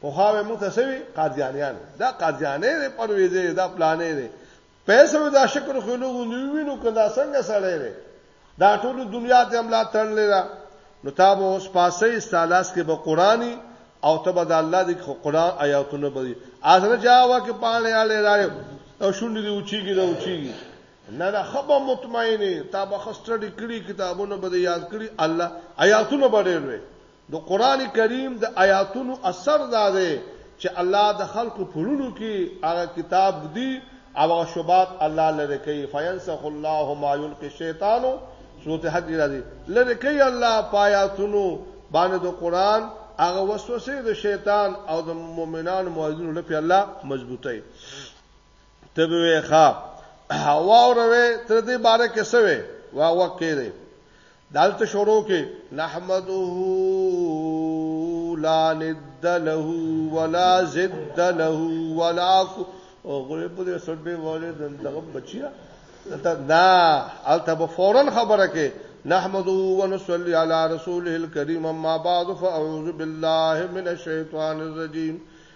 په خاوه موږ ته سوي قاضیانیان دا قاضیانه ده پرويزه دا پلانې ده پیسې دا شکر خلوغ نیوینو کدا څنګه سره دا ټول دنیا ته املا تړلې ده نو تا به اوس پاسې استالاس کې به قرآني او ته به د الله د قرآن آیاتونه به ازنه جاوا کې پاڼې اړې راړې او شونډې دی اوچیږي دا اوچیږي نه نه خبر مطمئنه تا به خستړي کړي کتابونه به یاد کړي الله آیاتونه به ډېر وي د قرآن کریم د آیاتونو اثر دا دی چې الله د خلکو په ړونو کې هغه کتاب ږدي او هغه شبهات الله لرې کوي، فینسخ الله ما یلقي الشیطان، سورت حج کې راځي، لرې کوي الله په آیاتونو باندې د قرآن هغه وسوسې د شیطان او د مؤمنانو مؤذینو لپاره الله مضبوطوي. ته به وې ښا واوروي تر دې باره کې سوي وا وکړي دالته شروع کې نحمده لا ند له ولا زد له ولا او غوړې په دې سر به وله دغه بچیا دا نه الته به فورن خبره کې نحمده ونصلي على رسوله الكريم اما بعد فاعوذ بالله من الشيطان الرجيم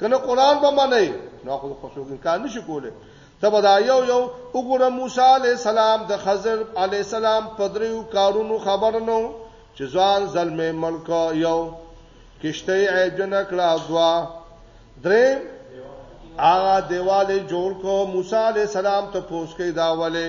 کنه قران به منئ نو خو خو څوک انکار نشي کوله تبه دا یو یو وګوره موسی علی السلام د خضر علی السلام په دریو کارونو خبر نو چې ځان ظلم ملک یو کشته عیب جن کړه دوا درې هغه دیواله جوړ کو موسی علی السلام ته پوس کې دا وله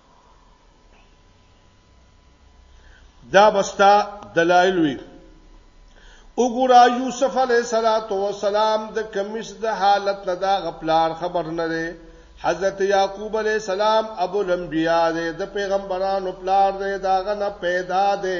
دا بستا دلایل وی وګورا یوسف علی صلوات و سلام د کمیس د حالت نه دا غپلار خبر نه دی حضرت یعقوب علی السلام ابو الانبیاء دی د پیغمبرانو پلار دی داغه نه پیدا دی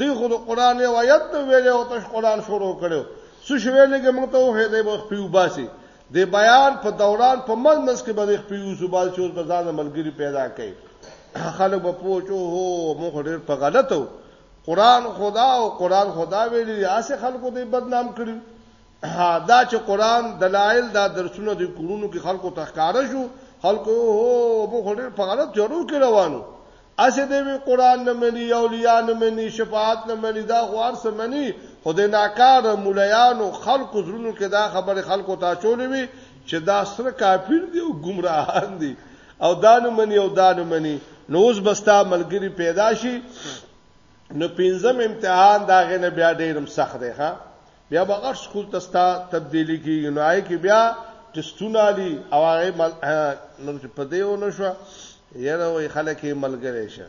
دی خو د قران یو آیت نو ویلې او تش قران شروع کړو څه شوی نه کوم ته وه دی وخت پیو باسي د بیان په دوران په مل مس کې به د پیو سوبال چې اوس بزانه ملګری پیدا کړي خلک به پوچو هو مخ ډیر په غلطو قران خدا او قران خدا ویلي اسه خلکو دې بدنام کړی دا چې قران دلایل دا درسونه د کورونو کې خلکو ته ښکارا شو خلکو هو په خړې په غلط جوړو کې روانو اسه دې وی قران نه مني اولیاء نه مني شفاعت نه مني دا غوار سم مني خدای ناکار مولایانو خلکو زرونو کې دا خبره خلکو ته چولې وی چې دا سره کافر دي او گمراهان دي او دانو مني او دانو مني نو اوس بستا ملګری پیدا شي نو پنځم امتحان داغه نه بیا ډیرم سخت دی ها بیا به غټ سکول ته ستا تبدیلی کیږي نو آی کې بیا ټستونه لي او هغه مل... نو چې په دې و نه شو یره وای خلک یې ملګری شه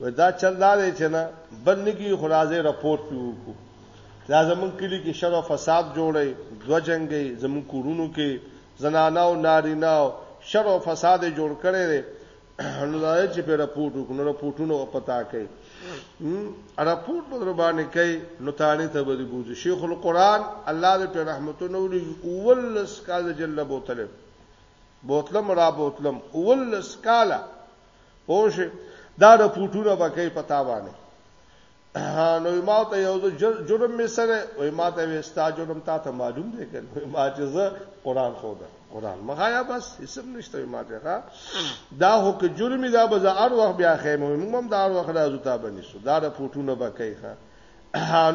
و دا چل دا دی چې نه بل نه کی خلاصې رپورت پیو کو دا زمون کلی کې شر او فساد جوړي دو جنگي زمون کورونو کې زنانه او نارینه شر او فساد جوړ کړي نو دا چې په رپورټ وکړو رپورټونه او پتا کوي ا رپورټ په دربانې کوي نو تانی ته به بوزي شیخ القرآن الله دې په رحمتونو لري اولس کال جنله بوتل بوتلم را بوتلم اولس کال پوه دا رپورټونه به کوي پتا باندې نو ما ته یو جرم می سره وای ما ته وستا جرم تا ته معلوم دی کنه ما چې زه قران خو ده قران مخایا بس اسم نشته ما ته ښا دا هو که جرم دا به زه ار وخت بیا خیمه موږ هم دا ار وخت راځو تا بنې سو دا رپورټونه به کوي ښا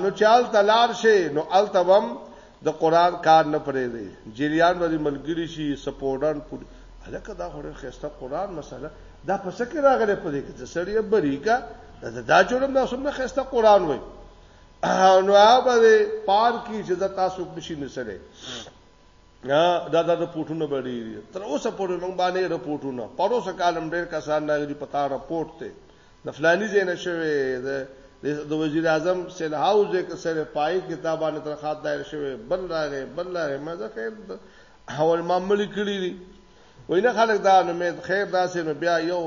نو چال تلار شي نو التبم د قران کار نه پرېږدي جریان به دې ملګري شي سپورډن پولی هلکه دا خو ډېر ښایسته قران مسله دا په څه کې راغلی په دې کې د سړی بریګا دا دا جوړم دا سم نه ښایسته قران وای نو هغه پار کی چې دا تاسو نشي نسره دا دا رپورټونه بډې تر اوسه پورې موږ باندې رپورټونه پروسه کالم ډېر کسان راغلي پتا رپورټ ته د فلانی ځای نه شوی د د وزیر اعظم سیل هاوس د کسره پای کتابانه ترخات دایر شوی بل راغې بل راغې ما زه خیر اول ما ملي کړی دي وینه خلک دا نو مې خیر داسې نو بیا یو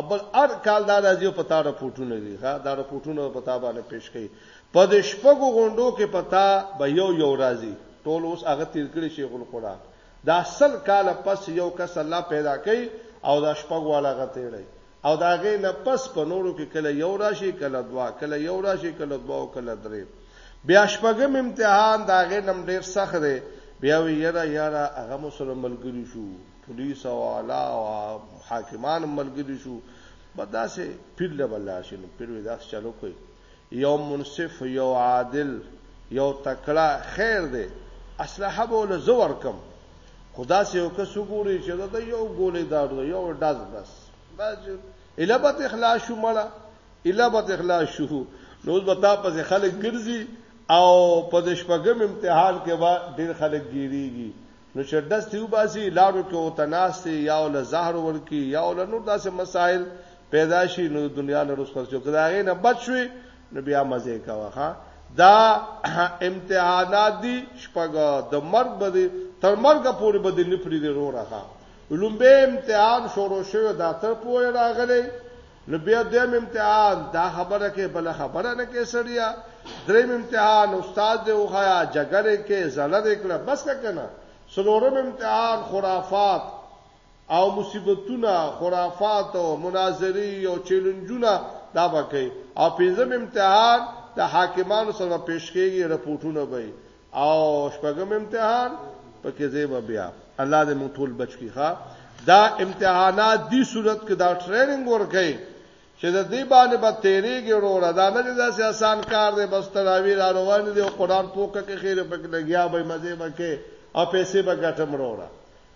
ابل ار کال دا راځي په تا رپورټونه دي ها دا رپورټونه په تا باندې پیش کړي په د شپږو غونډو کې پتا به یو یو راځي ټول اوس هغه تیر کړی شیخ القرآن دا سل کال پس یو کس الله پیدا کړي او دا شپږ والا غتېړي او د هغې نه پس په نورو کې کله یو راشي کله دوا کله یو راشي کله دوا او کله درې بیا شپږم امتحان د هغې نم ډیر سخت دی بیا وی یاره یاره هغه مو سره ملګری شو پولیس او اعلی او حاکمان ملګری شو بداسه پیر له بلاشي نو پیر وی داس چلو کوي یو منصف یو عادل یو تکړه خیر دی اسلحه به ول زه ورکم خدا سه یو کس وګوري چې دا یو ګولې داړو یو ډز بس بس الهبت اخلاص شو مړه الهبت اخلاص شو نو اوس به تا پسې خلک ګرځي او په شپږم امتحان کې به ډېر خلک ګیریږي نو چې دست یې وباسي، لارو کې ورته ناست یې، یا ورله زهر ورکړي، یا ورله نور داسې مسایل پیدا شي، نو د دنیا له رزقه څوک که د هغې نه بچ شوې، نو بیا مزې کوه ښه. دا امتحانات دي شپږ، د مرګ به دې تر مرګه پورې به دې نه پرېږدي وروره ښه. لومبی امتحان شروع شوی دا تر پوهې راغلی، نو بیا دیم امتحان دا خبره کې بل خبره نه کې سړیا دریم امتحان استاد دی وخایا جګړه کې زړه دې کړه بس کنه سلورم امتحان خرافات او مصیبتونه خرافات او مناظری او چیلنجونه دا وکي او پنځم امتحان د حاکمانو سره پیش کېږي رپورټونه وي او شپږم امتحان پکې زیبا بیا الله دې مونږ ټول بچ کی ښا دا امتحانات دی صورت کې دا ټریننګ ورکړي چې د دې باندې به تیریږي وروره دا نه دي داسې آسان کار دی بس تراوی را روان دي او قران پوکه کې خیر پک لګیا به مزه وکي او پیسې به ګټم وروره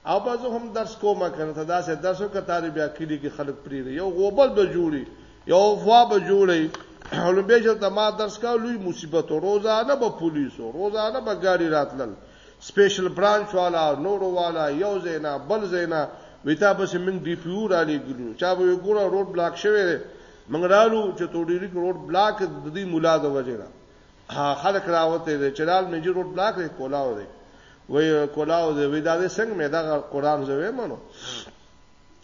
او به زه هم درس کوم کنه ته دا سه درس وکړه تاره بیا کلی کې خلک پریری یو غوبل به جوړي یو فوا به جوړي علم به چې ما درس کا لوی مصیبت روزانه به پولیسو روزانه به ګاډي راتلل سپیشل برانچ والا نور والا یو زینا بل زینا ویتا بس من ډي پی او را لګلو چا به ګوره روډ بلاک شوی منګرالو چې توډیری روډ بلاک د دې مولا د وجه خلک راوته دي چې لال میجر روډ بلاک دی کولاو دی وی کولاو دی وی دا دې څنګه مې دا قران زوی منو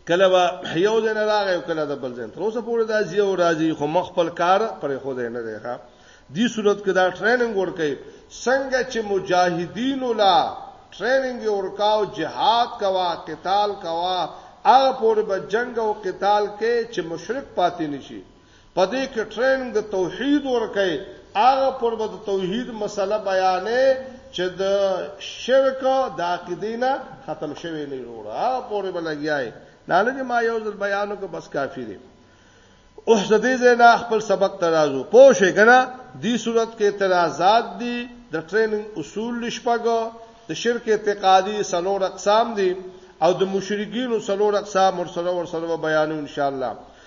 کله وا یو دین راغی کله د بل دین تر اوسه پورې دا زی او راضی خو مخ خپل کار پر خو دې نه دی ښا دی صورت کې دا ټریننګ ورکې څنګه چې مجاهدین ولا ټریننګ ورکاو جهاد کوا قتال کوا هغه پورې به جنگ او قتال کې چې مشرک پاتې نشي په دې کې ټریننګ د توحید ورکوي، هغه پر به د توحید مسله بیانوي چې د شرک د عقیدې نه ختم شوی نه وي وروره، هغه پورې به لګیا یې، دا نه چې ما یو ځل بیان وکړ بس کافي دی. اوس د دې ځای نه خپل سبق ته راځو، پوه شئ که نه دې صورت کې اعتراضات دي، د ټریننګ اصول دي شپږ، د شرک اعتقادي څلور اقسام دي او د مشرکینو څلور اقسام ورسره ورسره به بیانو انشاءالله.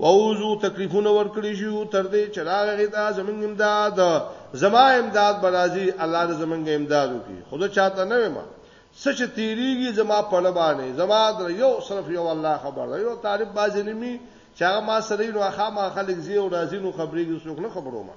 ووزو تکلیفونه ورکړي شو تر دې چې راغی دا زمنګ امداد زما امداد برازي الله دې زمنګ امداد وکي خود چاته نه ما سچ تیریږي زما په لبانه زما در یو صرف یو الله خبر یو طالب بازنمی چې هغه ما سره نو خامہ خلک زی او راځي نو خبرېږي څوک نه خبرو ما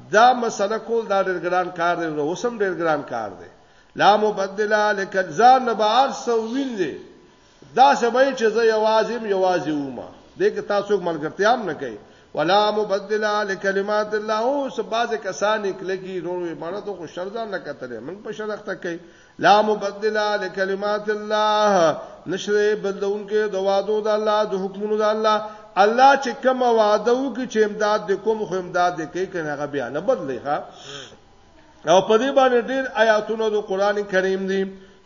دا مسله کول دا ډېر ګران کار دی نو اوس هم ډېر ګران کار دی لا مبدل لکل ځان نه بهر سو وینځي دا سبای چې زه یوازې م یوازې ومه دې که تاسو ملګرتیا هم نه کوي ولا مبدل لکلمات الله او سبازه کسان کلګي نور عبارت خو شرزان نه کتل من په شرخته کوي لا مبدل لکلمات الله نشره بدلون کې د وادو د الله د حکمونو د الله الله چې کوم وعده وکړي چې امداد د کوم خو امداد د کوي کنه هغه بیا نه بدلی ښا او په دې باندې ډېر آیاتونه د قران کریم دي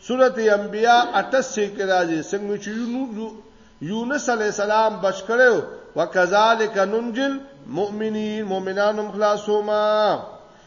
سورته انبیاء 88 کې راځي څنګه چې یونس علی السلام بچ کړو وکذالک ننجل مؤمنین مؤمنانم خلاصوما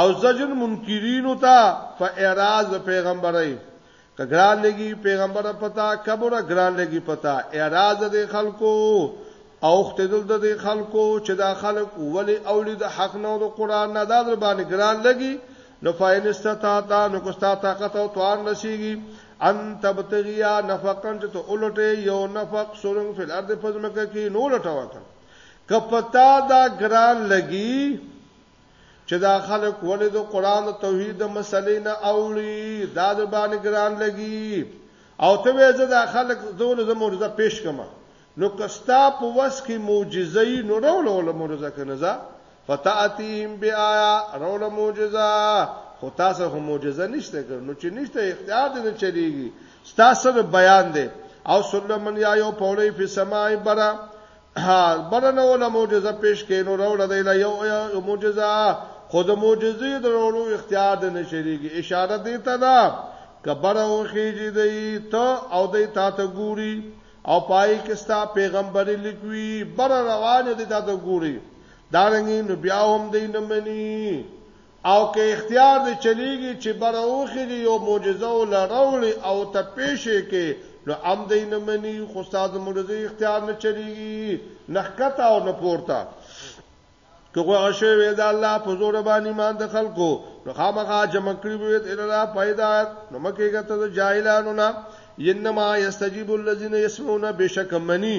او زجر منکرینو ته په اعراض پیغمبرای کګران لګي پیغمبر پتا کبره ګران لګي پتا اعراض د خلکو او ختدل د خلکو چې دا خلک ولی اولی د حق نو د قران نه دا در باندې ګران لګي نو فاین استطاع تا نو کوستا طاقت او توان نشيږي ان تبتغیا نفقن چې ته اولټه یو نفق سورنګ فل ارض پزمکه کې نو لټه وکړه کپتا دا ګران لګي چې دا خلک ولې د قران او توحید د مسلې نه اوړي دا د باندې ګران لګي او ته وې زه دا خلک زول زه معجزه پیش کما نو کستا په وس کې معجزه یې نو رول معجزه کنه ځا فتاتیم بیایا رول معجزه خو تاسو هم معجزه نشته کړ نو چې نشته اختیار دې نه چلیږي تاسو بیان دی او سلمن یا یو پولی فی سماع برا ها بلنه ولا معجزه پیش کینو راول دی لا یو یو معجزه خود معجزې درولو اختیار د نشریږي اشاره دی ته دا کبر او خېږي دی ته او دی تا ته ګوري او پای کې ستا پیغمبري لیکوي بر روان دی تا ته ګوري دارنګي نو بیا هم دی نه مني او که اختیار دې چلیږي چې بره اوښي دې یو معجزه او له راوړي او ته پیشې کې نو هم دی نه مني خو ستا د معجزې اختیار نه چلیږي نه ښکته او نه پورته که غوغه شوی وې دا الله په زور باندې ایمان د خلکو نو خامخا جمع کړی وې ان الله پیدا نو مکه ګټه د جاهلانو نه انما یستجیب الذین یسمعون بشک منی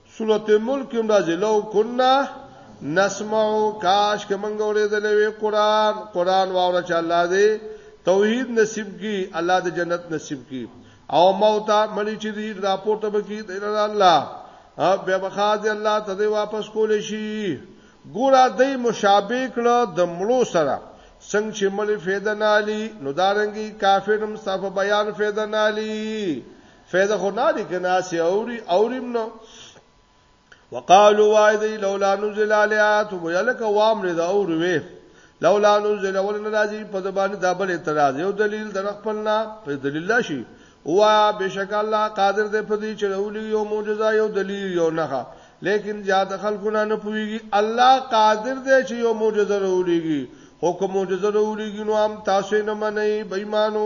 سورت ملک هم راځي لو کنا نسمعو کاش که منګ اوریدلې وی قران قران واوره چې الله دې توحید نصیب کی الله دې جنت نصیب کی او موتا مړي چې دې راپورته بکی د الله او به بخاد الله ته دې واپس کول شي ګورا دې مشابه کړه د مړو سره څنګه چې مړي فایده نه علي نو دارنګي کافرم صاحب بیان فایده نه علي فیض خو نه دي کنه سی اوري اوریم نو وقالو وای دی لولا نزل الیات ویلک وام لري دا اوروي لولا نزل ول ناراضي په زبان دا بل اعتراض یو دلیل در خپلنا په دلیل شي وا بشک الله قادر دی په دې چې ولي یو معجزه یو دلیل یو نه لیکن زیاد خلکونه نه پويږي الله قادر دی چې یو معجزه وليږي حکم معجزه وليږي نو هم تاسو نه منئ بېمانو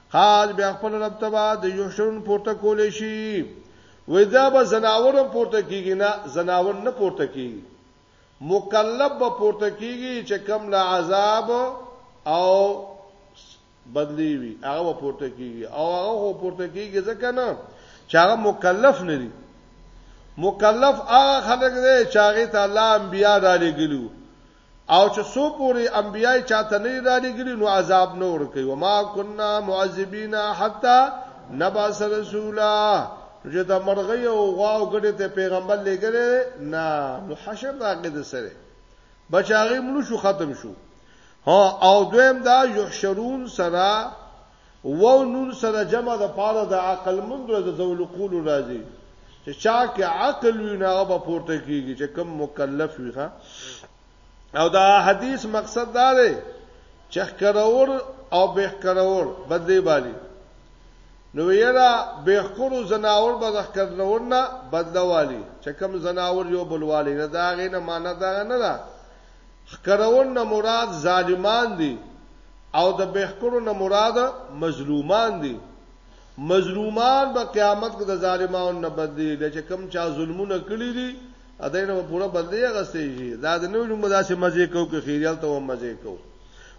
خاص بیا خپل رب تبا د یحشرون پورته کولې شي وې دا به زناور پورته کیږي نه زناور نه پورته کیږي مکلب به پورته کیږي چې کم لا عذاب او بدلی وي هغه پورته کیږي او هغه پورته کیږي ځکه نه چې هغه مکلف نه دي مکلف هغه خلک دی چې هغه ته الله انبیا را لګلو او چې څو پورې انبیاء چاته نه دي رالیږلي نو عذاب نه ورکوي وما كنا معذبین حتی نبعث رسولا نو چې د مرغۍ او غوا او ګډې ته پیغمبر لېږلی نه نو حشر د هغې د سره بچ هغې مړو شو ختم شو او دویم دا یحشرون سره واو نون سره جمع د پاره د عقل مندو د ذول قول راځي چې چا کې عقل وي نه هغه پورته کیږي چې کم مکلف وي ها او دا حدیث مقصد دا دی چې کرور او به کرور بدلی بالی نو یرا به خورو زناور به ذکر نور نه بدلوالی چې کم زناور یو بلوالی نه دا غینه معنی دا نه ده ښکرون نه مراد ظالمان دي او د بهکړو نه مراد مظلومان دي مظلومان به قیامت کې د ظالمانو نه بدلی لږ کم چا ظلمونه کړی دي اداینه په پوره بدلی غستې شي دا د نو جمله داسې مزه کو کې خیریال ته و مزه کو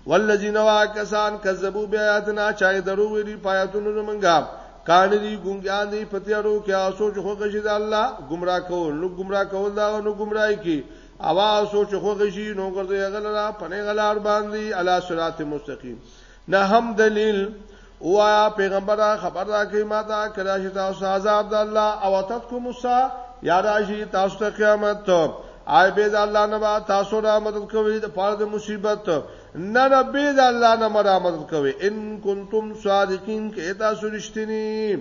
والذین واکسان کذبوا بیااتنا چا درو ویری پایتونو زمنګا کان دی ګونګیان دی پتیارو کې اسو چې خوښ شي د الله گمراه کول نو گمراه کول دا نو گمراهی کې اوا سوچ خو غشي نو ګرځي غلرا پنه غلار باندې علا صراط مستقیم نه هم دلیل وایا پیغمبره خبر را کوي ما ته کړه چې تاسو عذاب د الله او تتکم مسا یا راشي تاسو ته قیامت آی به د الله نه با تاسو را مدد کوي د پاره د مصیبت نه نه به د الله نه مرا مدد کوي ان کنتم صادقین کې تاسو رښتینی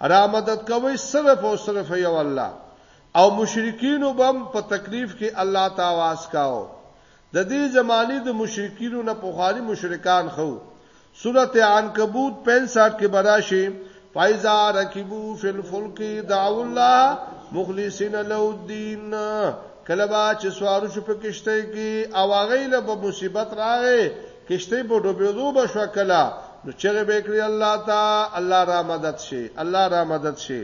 را مدد کوي صرف او صرف یو الله او مشرکینو به هم په تکلیف کښې الله ته آواز کاوه، د دې زمانې د مشرکینو نه پخواني مشرکان ښه وو، سورة عنکبوت پنځه کښې به راشي، فإذا رکبوا فی الفلک دعوا الله مخلصین له الدین، کله به چې سوار شو په کشتۍ کښې او هغوی له به مصیبت راغی، کشتۍ په ډوبېدو به شوه کله، نو چغې به یې کړې الله ته، الله رامدد شې، الله رامدد شې،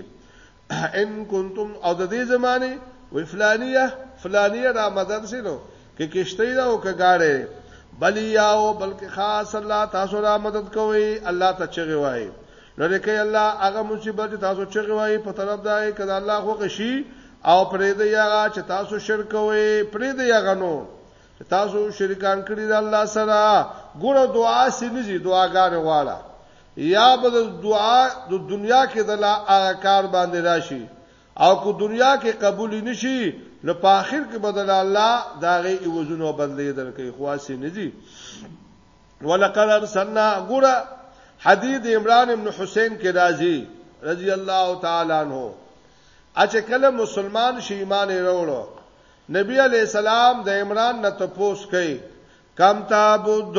ان کنتم او د دې زمانه وی فلانیه فلانیه دا مدد سينو کې کشته دا او کګاړې بلی یاو بلکې خاص الله تاسو را مدد کوي الله ته چغي وای لره کې الله هغه مصیبت تاسو چغي وای په طرف دای کړه الله خو غشي او پرې دی هغه چې تاسو شرک کوي پرې دی هغه نو چې تاسو شرکان کړی د الله سره ګوره دعا سینځي دعاګانې واړه يا به د دعا د دنیا کې د لا هغه کار باندې راشي او کو دنیا کې قبول نشي نو په اخر کې بدل الله داغه ایوزونو بدلې درکې خواصې نه دي ولقد ارسلنا غرا حدید عمران ابن حسین کې راځي رضی الله تعالی عنہ اچ کله مسلمان شي ایمان وروړو نبی علی السلام د عمران نه تپوس کوي کم تعبد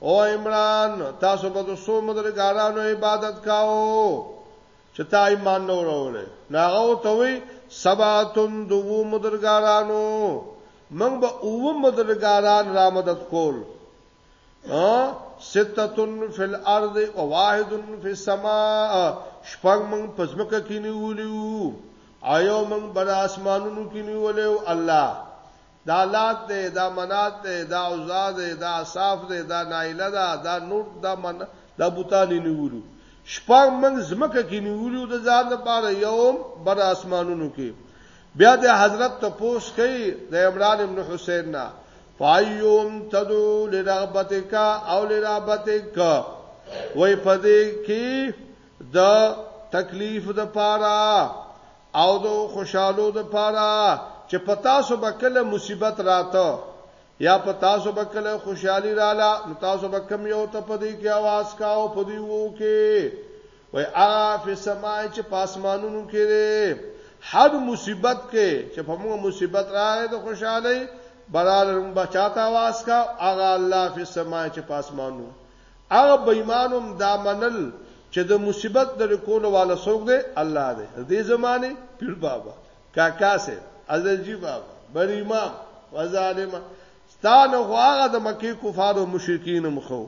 او عمران تاسو به د سو مدرګارانو عبادت کاو چې تا ایمان نه وروړي ناغه ته وي سباتون دوو مدرګارانو من به او مدرګاران را مدد کول ها ستتون فی الارض و واحد فی السماء شپږ من پزمکه کینی ولیو آیو من بر اسمانونو کینی ولیو الله دا لات دی، دا منات دی، دا عزی دی، دا اساف دی، دا نایله ده، دا نور دا من دا بوتان یې نیولي وو. شپږ موږ ځمکه کې نیولي وو د ځان لپاره، یو هم بر اسمانونو کې. بیا دې حضرت تپوس کوي د عمران ابن حسین نه، فایهم تدعو لرغبتک او لرهبتک، وایي په دې کې د تکلیف لپاره او د خوشحالو د پاره چې په تاسو به کله مصیبت راته یا په تاسو به کله خوشحالي رااله نو تاسو به کم یو ته په دې کې आवाज کاو په دې وو کې وای هغه په سماع چې پاسمانونو کې دی هر مصیبت کې چې په موږ مصیبت راغی د خوشحالي برالم بچاته واس کا هغه الله په سماع چې پاسمانونو هغه بې ایمانو هم دا منل چې د مصیبت لرې کولو والا څوک دی؟ الله دی. د دې زمانې پیر بابا، کاکا صاحب، اضلجي بابا، بر امام و ظالمه ستا نه خو هغه د مکې کفار او مشرکین هم خو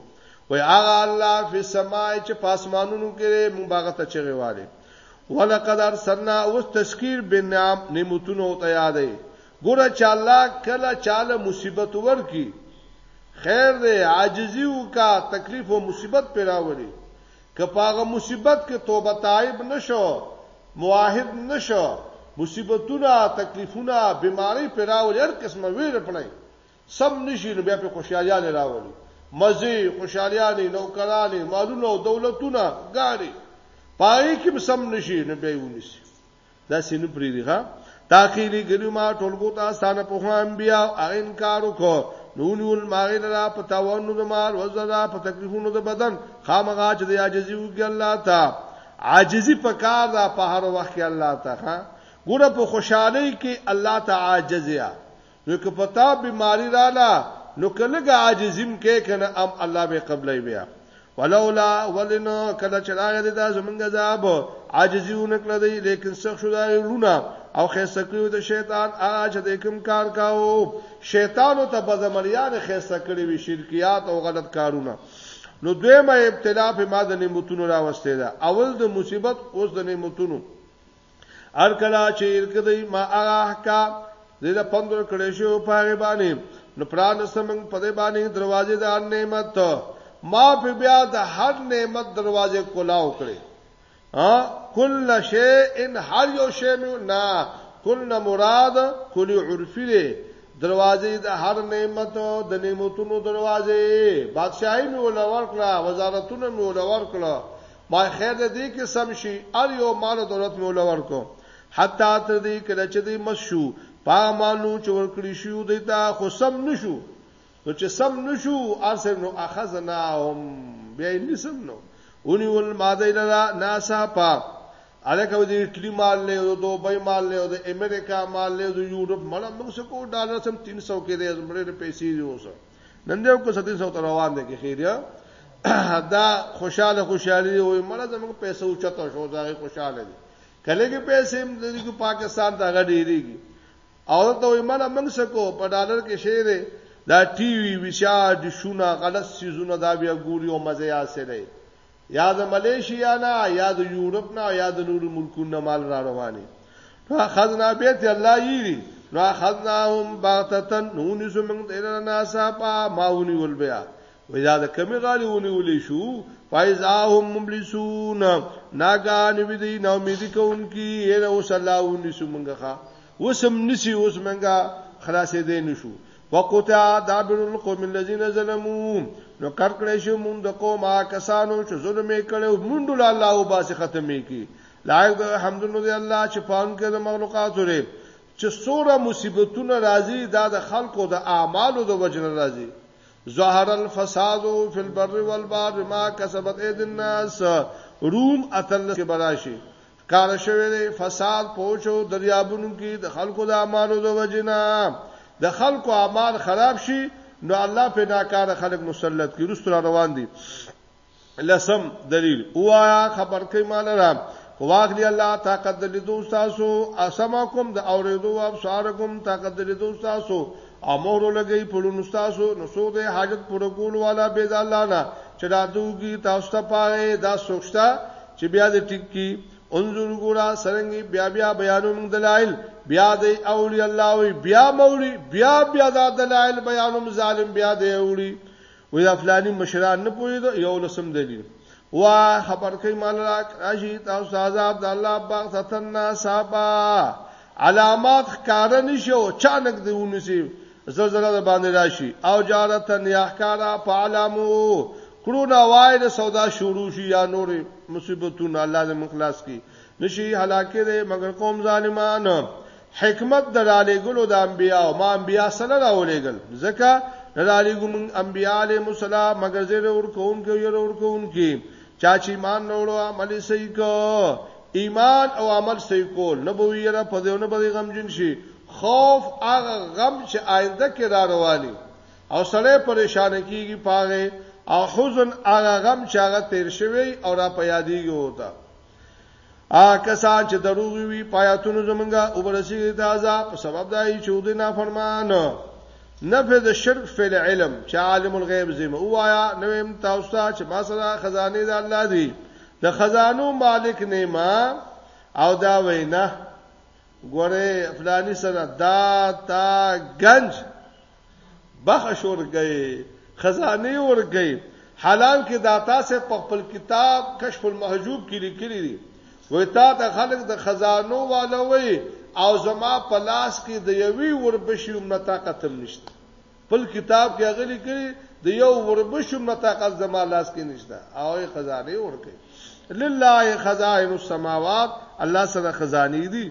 وای هغه الله فی السماء چې پاسمانونو کې مونږ باغ ته چغې والي ولقد ارسلنا اوس تذکیر بنعم نعمتونو ته یادې ګوره چې الله کله چاله مصیبت ورکړي خیر دی عاجزي وکا تکلیف او مصیبت پر راولي که په هغه مصیبت کې توبه تائب نشو مواحد نشو مصیبتونه تکلیفونه بیماری پر راولي هر قسمه ویره پړای سم نشي نو بیا په خوشالیانه راولي مزي خوشالیانه نوکرانه مالونه او دولتونه ګاړي پای کې سم نشي نو بیا ونیسي داسې نه پریدي ښا تاخیر ګلو ما ټولګو ته ستانه په خو انبیا او انکار وکړو نو نیول ماغې لرا په تاوانو د مال وزرا په تکلیفونو د بدن خامغا چې د عاجزي وکړي الله تا عاجزي په کار دا په هر وخت کې الله تا ها ګوره په خوشحالي کې الله تا عاجزیا نو که په تا بیماری رااله نو که لګه عاجزیم کې کنه ام الله به قبلای بیا ولولا ولنو کله چې راغی دا زمونږ عذاب عاجزی ونکړه دی لیکن سخت شو دا رونه او خیسته کړو د شیطان هغه چې د کوم کار کاو شیطان او ته بزمریان خیسته کړی وی شرکیات او غلط کارونه نو دویمه ابتلا په ما د نعمتونو راوستي دا اول د مصیبت اوس د نعمتونو ار کلا چې الکدی ما احکا دې د پندور کړې شو په هغه باندې نو پران سمنګ په دې باندې دروازې د نعمت ما په بیا د هر نعمت دروازې کولاو کړې ها کل شی ان هر یو شی نو نا کل مراد کلی عرفی دې دروازې د هر نعمت د نعمتونو دروازې بادشاہي مې ولور کړه وزارتونه مې ولور کړه وای خیر د دې کې سم شي ار یو مال دولت مې ولور کو حتی تر دې کله چې دې مس شو پا مالو چې ورکړی شو دې تا خو سم نشو نو چې سم نشو ارسه نو اخذناهم بیا یې نسم نو اونی ول ماده لرا ناسا پا الکه د اټلی مال له او دوبۍ مال له او د امریکا مال له د یورپ مړه موږ سکو ډالر سم 300 کې د زمړې پیسې دی اوسه نن دیو کو سدي سو روان دي کې خیریا دا خوشاله خوشالي وي مړه زموږ پیسې اوچته شو دا خوشاله دي کله کې پیسې هم د پاکستان ته غډيريږي او ته وي مړه موږ سکو په ډالر کې شي دي دا ټي وي وشا د شونه غلط سيزونه دا بیا ګوري او مزه یې حاصله یا د ملیشیا نه یا د یورپ نه یا د نورو ملکونو نه مال را رواني نو خزنا بیت الله یری نو خزناهم باغتتن نو نسو موږ دینه ناسا پا ماونی ول بیا وای دا د کمی غالی ونی ولې شو فایزاهم مبلسون ناګان وی دی نو امید کوونکی یره وصلی ونسو موږ ښا وسم نسی اوس موږ خلاصې دین شو وقطع دابر القوم الذين ظلموا نو کټ کړی شو مونږ د قوم آ کسانو چې ظلم یې کړو مونږ له الله او باسي ختمې کی لایق د حمدونو دی الله چې پام کې د مخلوقات لري چې سوره مصیبتونه راځي دا د خلکو د اعمالو د وجنه راځي ظهر الفساد فی البر والبحر ما کسبت اید الناس روم اتل کې براشي ښکاره شوی دی فساد په وچو دریابونو کې د خلکو د اعمالو د وجې نه د خلکو اعمال خراب شي نو الله په ناکاره خلک مسلط کړي رستور روان دي لسم دلیل وایا خبر کوي مال را واغلی الله طاقت د لیدو تاسو اسماکم د اوریدو او ابصارکم طاقت د لیدو تاسو امر لګی پړونو تاسو نو سو د حاجت پر کول والا به د الله نه چې راتوږي تاسو ته پاره دا سوچتا چې بیا دې ټیک کی انظر ګورا سرنګي بیا بیا بیانو موږ دلایل بیا دې اولی الله وی بیا مولی بیا بیا دا دلایل بیانو ظالم بیا دې اولی وی افلانی مشران نه پوی یو لسم دلیل وا خبر کوي مال را راشي تاسو عذاب د الله باغ ستنا صاحب علامات ښکار نشو چانک دیونه سي زلزله د باندې راشي او جارت نیاحکارا په علامو کرونا وایرس د سودا شروع شي یا نور مصیبتونه الله دې مخلاص کړي نشي هلاکه دې مگر قوم ظالمان حکمت دراله ګلو د انبیا او ما انبیا سره راولېګل ځکه دراله ګم انبیا علی مسلا مگر زه ور کوم کې ور ور کوم کې چا چې ایمان وروړو عمل صحیح کو ایمان او عمل صحیح کول نبوی را په دیونه به غمجن شي خوف هغه غم چې آینده کې را رواني او سړی پریشان کیږي پاغه او حزن هغه غم چې هغه تیر شوی او را پیادیږي وته ا کسان چې دروغ وي پایاتونو زمونږه وبرسیږي د عذاب په سبب دای چې ودی نه فرمان نفع د شرک فی العلم چې عالم الغیب زمو وایا نو ام تاسو چې ما سره خزانه د الله دی د خزانو مالک نیما او دا وینا ګوره فلانی سره دا تا گنج بخش ورګي خزانه ورګي حالان کې دا تاسو په خپل کتاب کشف المحجوب کې لیکلي دي وې تا د خلک د خزانو والوي او زما په لاس کې د یوي وربشي عمرتا قتل نشته خپل کتاب کې هغه لیکلي د یو وربشو متقل زما لاس کې نشته او خزانه ورکړي لله خزائن السماوات الله سره خزاني دي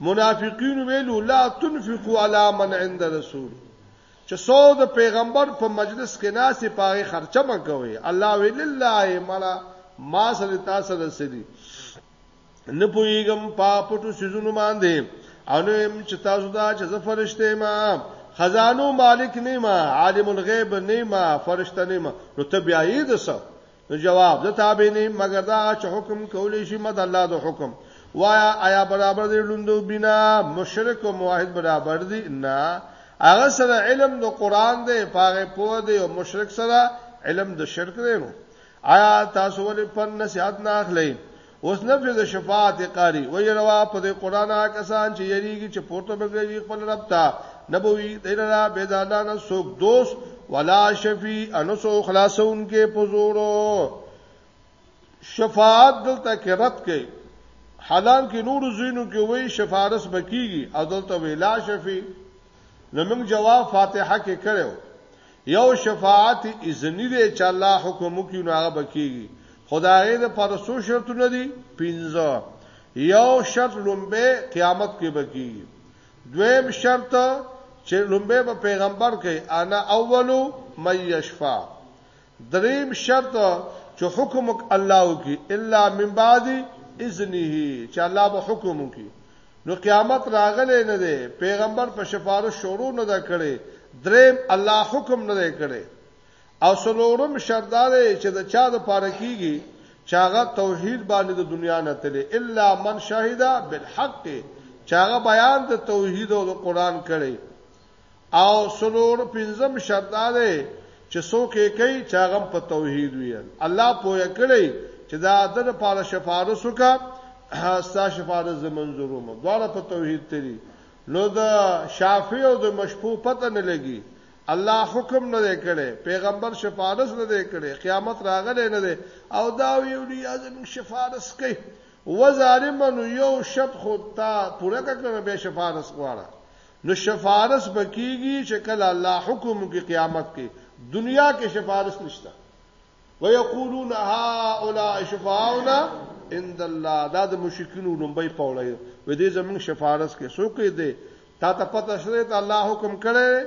منافقین ویلو لا تنفقوا علی من عند رسول چې سو د پیغمبر په مجلس کې ناسې پاره خرچه مکوي الله ویل الله مالا ما سره تاسو سره سړي نه پویګم په پټو سيزونو باندې او نه يم چې تاسو دا چې زه فرشته ما خزانو مالک نه ما عالم الغیب نه ما فرشته نه ما نو ته بیا یې د څه نو جواب زه تابع نه مګر دا چې حکم کولې شي مد الله د حکم وایا آیا برابر دی لوندو بنا مشرک او موحد برابر دی نه هغه سره علم د قران دی پاغه پوه دی او مشرک سره علم د شرک دی نو آیا تاسو ولې پر نصیحت نه اخلئ اوس نفي د شفاعت قاری وی روا په دې قران کسان چې یریږي چې پورته بګړي خپل رب ته نبوي دلرا به د الله نه سوک دوست ولا شفیع انو سو خلاصون کې پزورو شفاعت دلته کې رد کې حالان کې نور زینو کې وی شفارس بکیږي او دلته وی لا شفیع نو موږ جواب فاتحه کې کړو یو شفاعت اذنی دی چې الله حکم وکړي نو هغه بکیږي خدای د پر څو شرطونه دي پنځه یو شرط لومبه قیامت کې بکیږي دویم شرط چې لومبه په پیغمبر کې انا اولو مې یشفا دریم شرط چې حکم الله وکړي الا من بعد اذنه چې الله به حکم وکړي نو قیامت راغلی نه دی، پیغمبر په شفارش شروع نه ده کړې، دریم الله حکم نه دی کړی او څلورم شرط دا دی چې د چا د پاره کیږي چې هغه توحید باندې د دنیا نه تللی الا من شهد بالحق چې هغه بیان د توحید او د قران کړي او څلور پنځم شرط دا دی چې څوک یې کوي چې هغه په توحید وي الله پوهه کړی چې دا د لپاره شفارس وکا ستا شفارس زه منظوروم دواړه په توحید تری نو د شافعی او د مشفوع پته نه لګي الله حکم نه دی کړی پیغمبر شفارس نه دی کړی قیامت راغلی نه دی او دا یو دی ازم شفارس کوي و ظالمن یو شپ خو تا پوره کړه به شفارس غواړه نو شفارس به کیږی چه کله الله حکم وکړي قیامت کې دنیا کې شفارس نشته ويقولون هؤلاء شفاعنا عند الله دا د مشکینو لومبۍ پوړی و دې زمون شفارس کې څوک دې تا ته پته شوه ته الله حکم کړي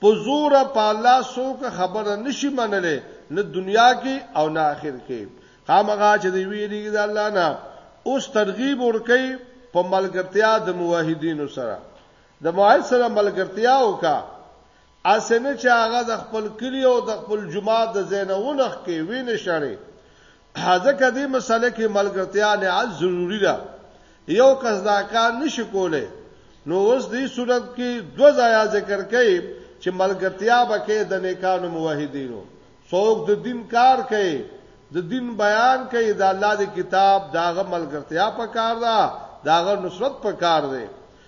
په زوره په الله څوک خبره نه شي منلی، نه دنیا کې او نه اخر کې. خامخا چې دوی وېرېږي د الله نه، اوس ترغیب ورکوي په ملګرتیا د موحدینو سره. د موحد سره ملګرتیا وکړه، هسې نه چې هغه د خپل کلي او د خپل جومات د ځای نه ونښکې، ویې نشړې. ځکه دې مسله کې ملګرتیا نهایت ضروری ده یو کس دا کار نشي کولی نو اوس دې صورت کې دو ځای ذکر کړي چې ملګرتیا بکې د نیکانو موحدینو څوک د دین کار کوي د دین بیان کوي د الله د کتاب داغه ملګرتیا په کار ده داغه نصرت په کار ده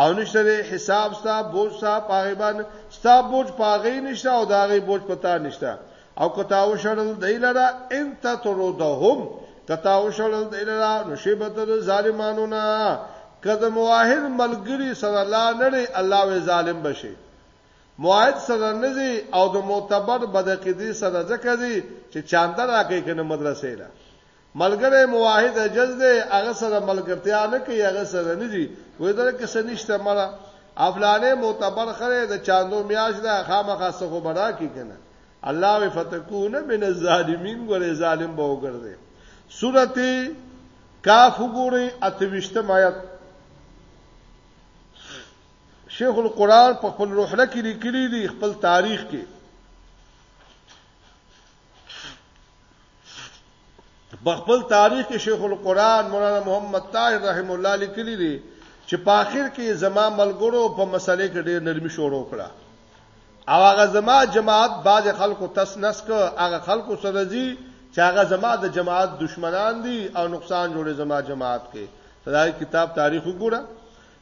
او نشته دی حساب ستا بوج ستا پاغی باندې ستا بوج پاغی نشته او داغی بوج پتا نشته او کتا وشړل دی لرا انت ترودهم کتا وشړل دی لرا نشیبت ظالمانو نه کده مواهد ملګری سره لا نړی الله و ظالم بشي مواهد سره نزي او د معتبر بدقیدی سره ځکه دي چې چاندر راکې کنه مدرسې لا ملګری مواحد عجز دی هغه سره ملګرتیا نه کوي هغه سره نه دی وې درکه سنشته مړه افلانه معتبر خره د چاندو میاش ده خامخا سخو برا کی کنه الله و فتكون من الظالمین ګره ظالم به وګرځي سورته کاف ګوري اتوشته آیت شیخ القران په خپل روحله کې لیکلي دي خپل تاریخ کې په خپل تاریخ کې شیخ القرآن مولانا محمد طاهر رحم الله لیکلی دی چې په اخر کې زما ملګرو په مسلې کې ډېر نرمي شروع کړه او هغه زما جماعت باز خلکو تس نس کو هغه خلکو سره زی چې هغه زما د جماعت دشمنان دي او نقصان جوړي زما جماعت کې دا کتاب تاریخ وګوره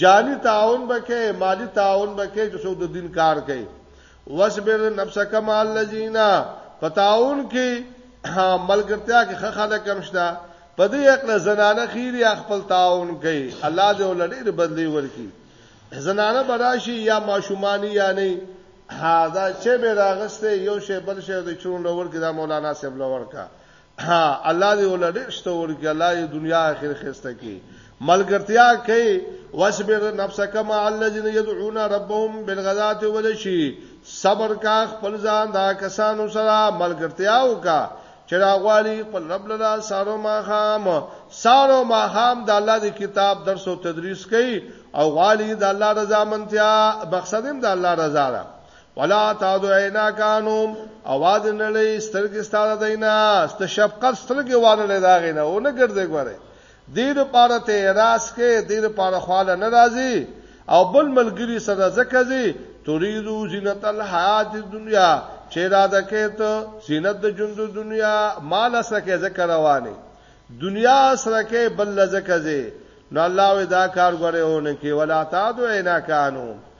جانی تعاون بکې مالی تعاون بکې چې څو د دین کار کوي واسبر نفسک مع الذین پتاون کې ملګرتیا کې خخاله کم شته په دې عقل زنانه خيري خپل تعاون کوي الله دې ولړي بدلی ورکی زنانه براشي یا ماشومانی یا نه دا چې به راغسته یو شی بل شی د چون لور کې دا مولانا صاحب لور کا ها الله دې ولډې شته ورګي الله دې دنیا اخر خسته کې ملګرتیا کوي واسبر نفسک مع الذين يدعون ربهم بالغداة والعشي صبر کا خپل ځان دا کسانو سره ملګرتیا وکا چې راغواړي خپل رب لرا سارو ماخام سارو ماخام د الله د کتاب درس او تدریس کوي او غواړي د الله رضا منتیا مقصد هم د الله رضا ده ولا تاسو عینا کانو आवाज نه لې سترګې ستاره دینا ست شفقت سترګې وانه لې داغې نه او نه ګرځي ګوره دې لپاره ته راس کې دې لپاره خواله ناراضي او بل ملګری سره زکه زی تريدو زینت الحیات الدنیا چې را ده کې ته زینت د ژوند دنیا مال سره کې زکه رواني دنیا سره کې بل زکه زی نو الله ودا کار غره اون کې ولا تا دو عینا کانو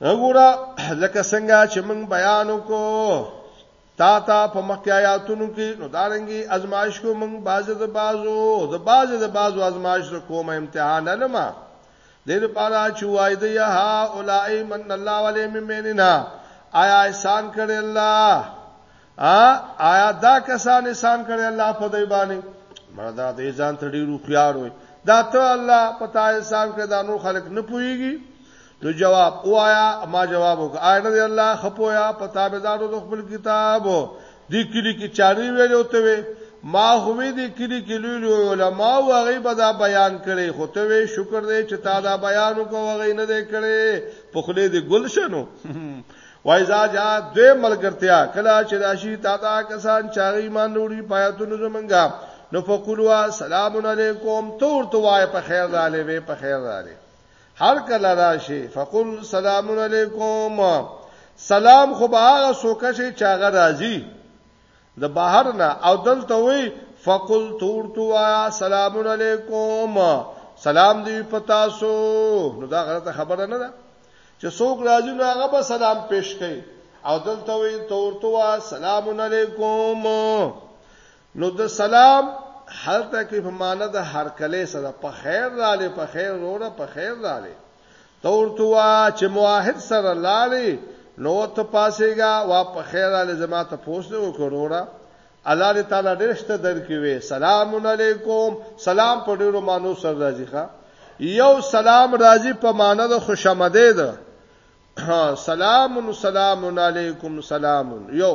وګوره لکه څنګه چې موږ بیان وکړو تا تا په مخکې آیاتونو کې نو دارنګي ازمایش کو موږ بازه د بازو د بازه د بازو ازمایش د کوم امتحان نه ما دې لپاره چې وای دی ها اولای من الله علی ممننا آیا احسان کړی الله ا آیا دا کسان احسان کړي الله په دی باندې مردا دې ځان ته ډیرو خيار وي دا ته الله پتا احسان کړي دا نور خلک نه پويږي نو جواب وایا ما جواب وک آیا نه الله خپویا پتا به زادو د خپل کتاب دې کلی کې چاري ویل اوته وي ما همې دې کلی کې لوی لوی علما او هغه به دا بیان کړي خو ته وي شکر دې چې تا دا بیان وکړو هغه نه دې کړي په خله دې ګلشنو وایزا جا دوی ملګرتیا کله چې راشي تا دا کسان چې ایمان وروړي پایتونو زمونږه نو فقلوا سلام علیکم تور تو وای په خیر رااله وی په خیر رااله هر کله راشي فقل سلام علیکم سلام خو به هغه سوکه شي چې هغه راځي د بهر نه او دلته وی فقل تورتو آیا سلام علیکم سلام دی پتا سو نو دا غلطه خبره نه ده چې څوک راځي نو هغه به سلام پیش کوي او دلته وی تورتو آیا سلام علیکم نو د سلام هلته کې په معنی د هر کله سره په خیر رااله په خیر وروره په خیر رااله ته ورته وا چې موحد سره لاړې نو ته پاسېګا وا په خیر علي زما ته پوسټ وکړوره الله دې تعالی ډېر شته درکې وي سلام علیکم سلام په ډېرو مانو سره راځي ښا یو سلام راځي په معنی د خوشامدې ده سلام سلام علیکم سلام یو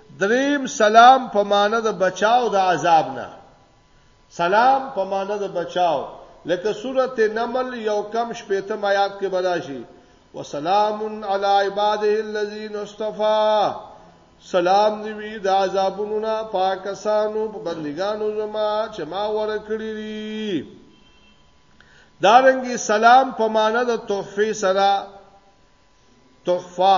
دریم سلام په معنی د بچاو د عذاب نه سلام په معنی د بچاو لکه سورته نمل یو کم شپېته آیات کې براشي وسلام علی عباده الذین اصطفى سلام دی وی د عذابونو نه پاکستانو په بندګانو زما چې ما ورکړی دي دارنګي سلام په معنا د تحفه سره تحفه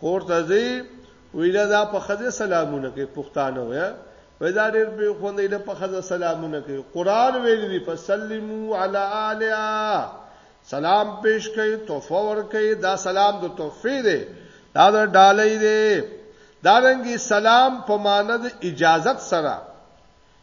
کور ته ځي ویلا دا په خزه سلامونه کوي پښتانه ویا ودا ډېر په خوندې له په خزه سلامونه کوي قران ویل دي فسلمو علی الیا سلام پیش کوي تحفه ور کوي دا سلام د تحفه دی دا د ډالۍ دی دا رنګي سلام په معنی د اجازت سره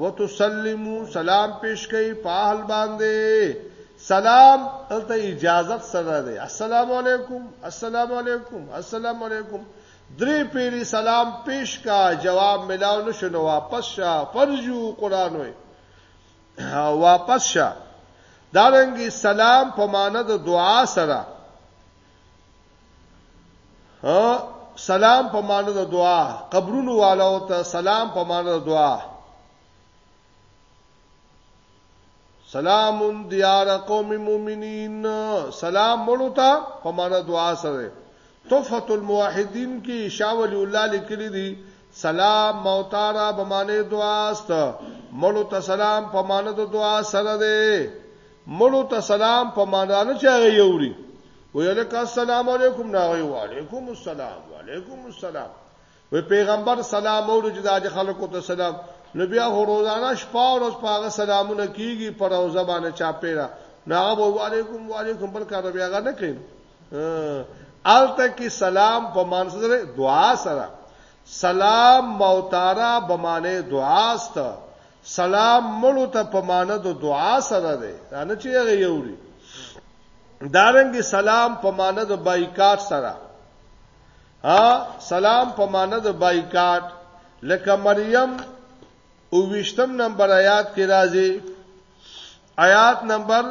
وتسلمو سلام پیش کوي په اهل باندې سلام دلته اجازه سره ده السلام علیکم السلام علیکم السلام علیکم درې پیری سلام پیش کا جواب ملاو نشو نو واپس شا فرجو قران وي واپس شا دارنګي سلام په معنی د دعا سره سلام په معنی د دعا قبرونو والو ته سلام په معنی د دعا سلام دیار قوم مومنین سلام مړو ته په معنی دعا سره تحفۃ الموحدین کې شاول الله لیکلی دی سلام موتاره به معنی دعا است مړو ته سلام په معنی د دعا سره دی مړو ته سلام په معنی نه چاغي یوري ویل کا السلام علیکم ناغي وعلیکم السلام وعلیکم السلام وی پیغمبر سلام اورو چې د خلکو ته سلام نو بیا روزانه شپه او ورځ پاغه سلامونه کیږي پر روزه باندې چا پیرا ناغه وعلیکم وعلیکم بل کار بیا غا نه کین الته کې سلام په معنی سره دعا سره سلام موتارا په معنی دعا سره سلام مړو ته په معنی د دعا سره ده دا نه چې هغه یوري دارنګ سلام په معنی د بایکاټ سره ها سلام په معنی د بایکاټ لکه مریم او وشتم نمبر آیات کې راځي آیات نمبر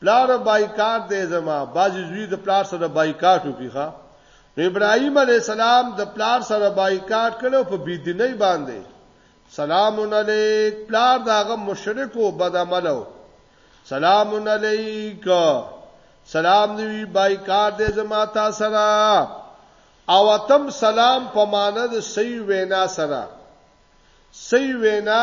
پلار بایکاټ دی زما بعضی زوی د پلار سره بایکاټ وکي ښا نو ابراهيم عليه السلام د پلار سره بایکاټ کړو په بيدینه باندې سلام علیک پلار داغه مشرک او بد عملو سلام علیک سلام دی بایکاټ دی زما تا سره او تم سلام په معنی د سی وینا سره سی وینا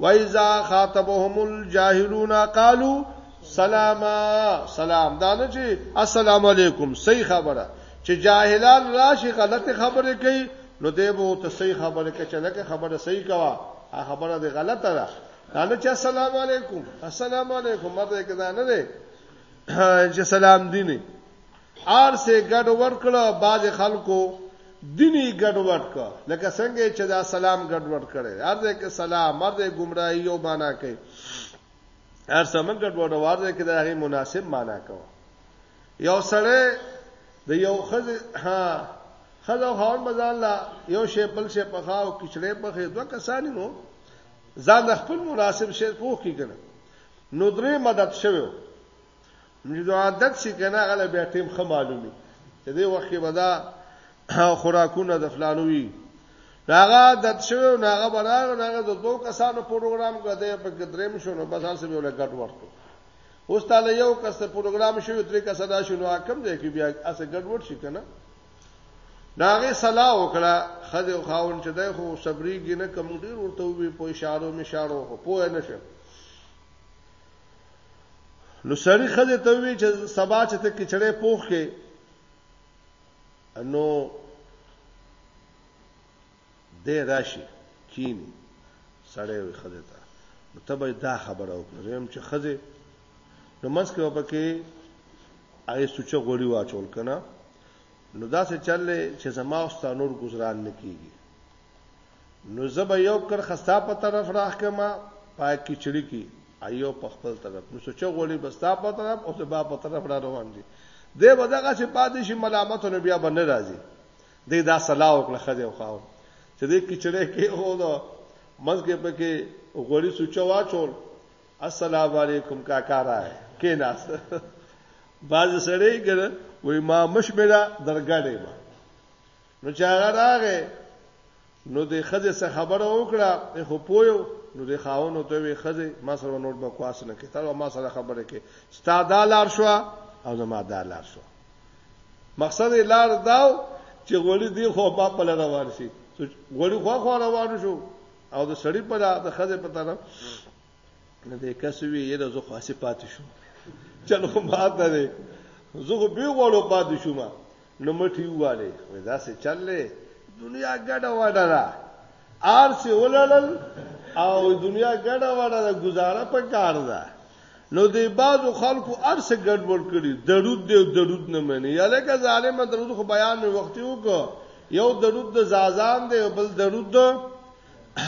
وایزا خاطبهم الجاهلون قالو سلاما سلام دا نه چې السلام علیکم صحیح خبره چې جاهلان راشي غلط خبره کوي نو دی به ته صحیح خبره کوي چې لکه خبره صحیح کوا هغه خبره دی غلطه ده دا نه چې السلام علیکم السلام علیکم مته کدا نه دی چې سلام دیني هر څه یې ګډ وډ کړه، بعضې خلکو دین یې ګډ وډ کړ، لکه څنګه یې چې دا سلام ګډ وډ کړی، هر ځای کې سلام، هر ځای ګمراهي یو مانا کوي، هر څه مه ګډ وډوه، هر ځای کې د هغې مناسب مانا کوه. یو سړی د یو ښځې ها ښځه او خاوند به ځان له یو شی بل شی پخا او کچړی پخې دوه کسان وو ځان د خپل مناسب شی پوخ کړي نو درې مدد شوی نو دا عادت شي کنه هغه بیا ټیم خه معلومي چې دې وخت کې بدا خوراکونه د فلانوي هغه عادت شوی او هغه برار او هغه د دوه کسانو پروګرام غته په دریم شو نو بازار سره ولا ګډ ورته اوس تعالی یو کس ته پروګرام شوی ترې کس دا شنو حکم دی کې بیا اسه ګډ ور شي کنه ناغه صلاح وکړه خځه او خاون چې دای خو صبرېږي نه کم ډیر ورته وي په اشارو مشارو په نه شه نو سړی خزه ته وی چې سبا چې ته کچړې پوخ کې نو دې راشي کینی سړی وی خزه ته نو ته به دا خبره وکړې زم چې خزه نو منځ کې وپکې آی سوچه غوړی واچول کنه نو دا څه چلې چې زما او ستانور گزاران نکېږي نو زه به یو کرخه ستا په طرف راخ کما پای کې چړي کې ایو په خپل طرف نو سوچ غوړي بستا په طرف او زبا په طرف را روان دي دی به دغه چې پاتې شي ملامت نو بیا به نه راځي دی دا صلاح وکړه خځه وخاو چې دې کچړې کې هو نو منځ کې پکې غوړي سوچ واچول السلام علیکم کاکا راي کې ناس باز سړی ګره وای ما مشمره درګړې ما نو چې هغه راغې نو د خځه سره خبره وکړه خو پویو نو د خاون ته وی خځه ما سره نور بکواس نه کې تاسو ما سره خبره کې ستا دا لار شو او زما دا لار شو مقصد یې لار داو چې غوړي دی خو په خپل روان شي غوړي خو خو روان شو او د سړی په د خځه په طرف نه دې کس وی یې د زو خاصه پاتې شو چل خو ماته دی زه خو به غوړو پاتې شوم نو مټي واله وې دا څه چللې دنیا ګډه وډه ده آر سي ولړل او دنیا ګډه وډه ده گزاره په کار ده نو دی بازو خلکو ارس ګډوډ کړي درود دی درود نه مني یاله که ظالم درود خو بیان مې وختي وکړ یو درود د زازان دی او بل درود د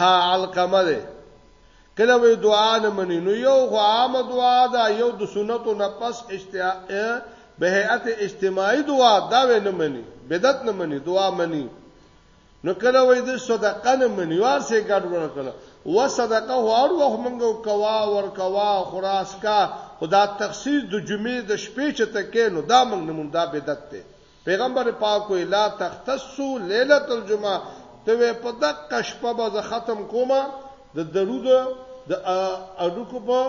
علقمه دی کله وی دعا نه منی نو یو خو عامه دعا ده یو د سنتو نه پس اشتیا به هيئت اجتماعي دعا دا وی نه منی بدعت نه منی دعا منی نو کله وی د صدقه نه منی وار سه ګډ ور کړه و صدقه هر وخت منګو کوا ور کوا خراس کا خدا تخصیص د جمعې د شپې چته کې نو دا منګ نه مونږ دا بدعت ته پیغمبر پاک وی لا تختصو لیلت الجمعه ته وی په دقه شپه به زه ختم کومه د درود د اډوکو په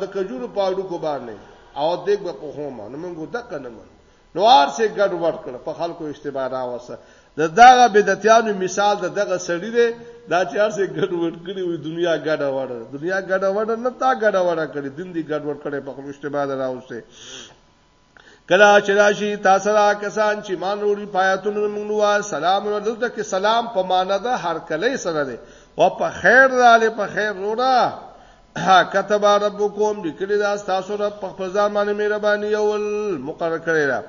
د کجورو په اډوکو باندې او دګ به په هومه نو موږ دقه نه من نو هر څه ګډ ورډ کړ په خلکو اشتباه راوسه د دغه بدعتانو مثال د دغه سړی دی دا چې هر څه ګډ وډ کړي وي دنیا ګډ وډ دنیا ګډ وډ نه تا ګډ وډ کړي دین دی ګډ وډ کړي په خپل اشتباه راوسته کله چې راشي تاسو را کسان چې مان وروړي پایتون موږ نو سلام ورته کې سلام په معنا ده هر کله سره ده او په خیر رااله په خیر وروړه ها كتب ربكم لیکلی دا تاسو رب په خپل ځان باندې مهرباني او مقرر کړی دا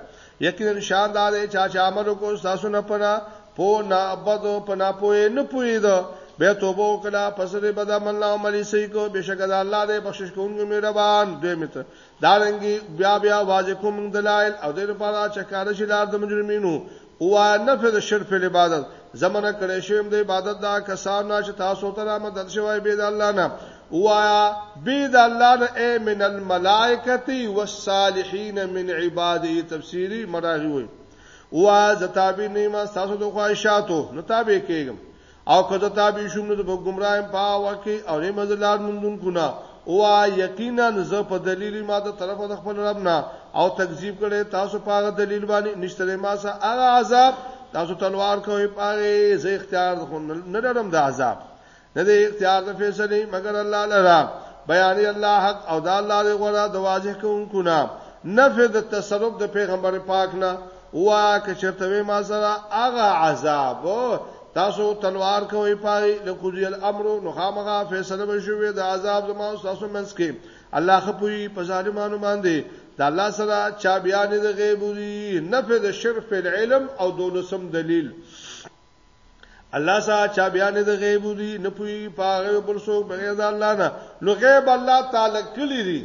یقینا شان دا دی چې چې عمل کو تاسو نه پنا پو نه ابد پنا پوي نه پوي دا به توبه وکړه پس دې بد عمل نه عملي سي کو بشک دا الله دې بخشش کوونکی مهربان دوی مت دارنګه بیا بیا واضح کوم موږ دلایل او د لپاره چې کار شي لار د مجرمینو او نفذ الشرک په عبادت زمنه کړې شوم د عبادت دا کسان نه چې تاسو ته را مدد شوی به د الله نه وایا به د الله نه اے من الملائکه والصالحین من عباده تفسیری مراغي وي وا زتابی نیمه تاسو د خواهشاتو نو تابع کېږم او کزه تابع شوم نو به گمراهم په واکه او نه مزلار مندون کنا او یقینا زه په دلیل ما ته طرف د خپل رب نه او تکذیب کړي تاسو په هغه دلیل باندې نشته ما سره هغه عذاب تاسو تلوار کوي پاره زه اختیار نه لرم د عذاب نه د اختیار د فیصله مگر الله لرا بیان الله حق او د الله د غره د واضح کوونکو نه نفذ تصرف د پیغمبر پاک نه وا که چرته ما سره هغه عذاب تاسو تلوار کوئ پای د قضی الامر نو خامغه فیصله وشوي د عذاب زما او تاسو منځ کې الله خپوي په ظالمانو باندې د الله سره چا بیان د غیب دی نفي د شرف په علم او دولسم دلیل الله سره چا بیان د غیب دی نفي پاغه بل څوک بغیر د الله نه نو غیب الله تعالی کلی دی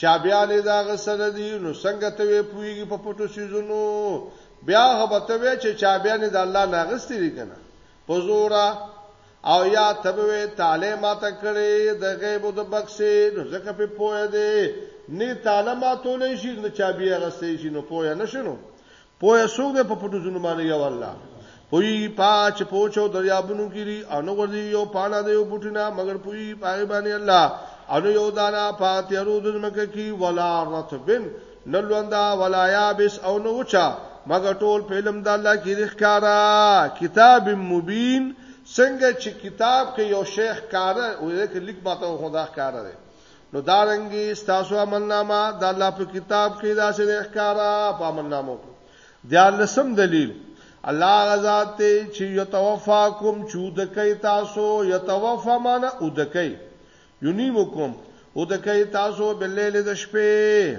چا بیا لید اغستل دي نو څنګه ته وې پویږي په پټو سيزونو بیا هغه ته وې چې چا بیا نه د الله ناغستې دي کنه په زورا او یا ته وې تعالی ماته کړې د غیب او د بکسې نو ځکه په پوهه دي نه تعالی ماته لې شي نه چا بیا غستې شي نو پوهه نشنو پوهه څوک دی په پټو ځونو باندې یو الله پوی پا چې پوچو دریابونو کې دي او نو ورځي یو پانا دی یو بوټینا مگر پوی پای باندې الله او نو یو دانا پاتیرو د مکه کې ولا رتبن نلوندا ولا یابس او نو وچا مگر ټول په علم د الله کې ښکارا کتاب مبین څنګه چې کتاب کې یو شیخ کار او لیک ماته خدا ښکارا دی نو دارنګي ستاسو عملنامه د الله په کتاب کې داسې د ښکارا په عملنامو کې دیار لسم دلیل الله غزا ته چې یتوفاکم چود کوي تاسو یتوفا معنا اود کوي یونیمکم اود کوي تاسو بللیل د شپې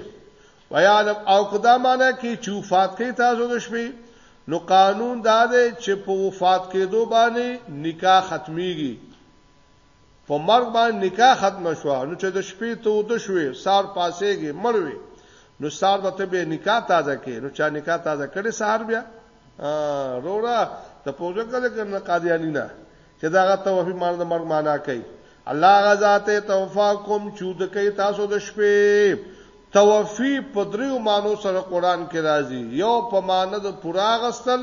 ویالم او کدا معنا کې چې وفات کوي تاسو د شپې نو قانون دا دی چې په وفات کېدو باندې نکاح ختميږي په مرګ باندې نکاح ختمه شوه، نو چې د شپې ته اوده شوې، سهار پاڅېږې، مړ وې، نو سهار به ته بیا نکاح تازه کړې، نو چا نکاح تازه کړې سهار بیا؟ روره ته پوجا کړه کنه قادیانی نه چې دا غته وفي مان د مرګ معنا کوي الله غزا ته توفا کوم چود کوي تاسو د شپې توفی په دریو مانو سره قران کې راځي یو په معنی د پورا غستل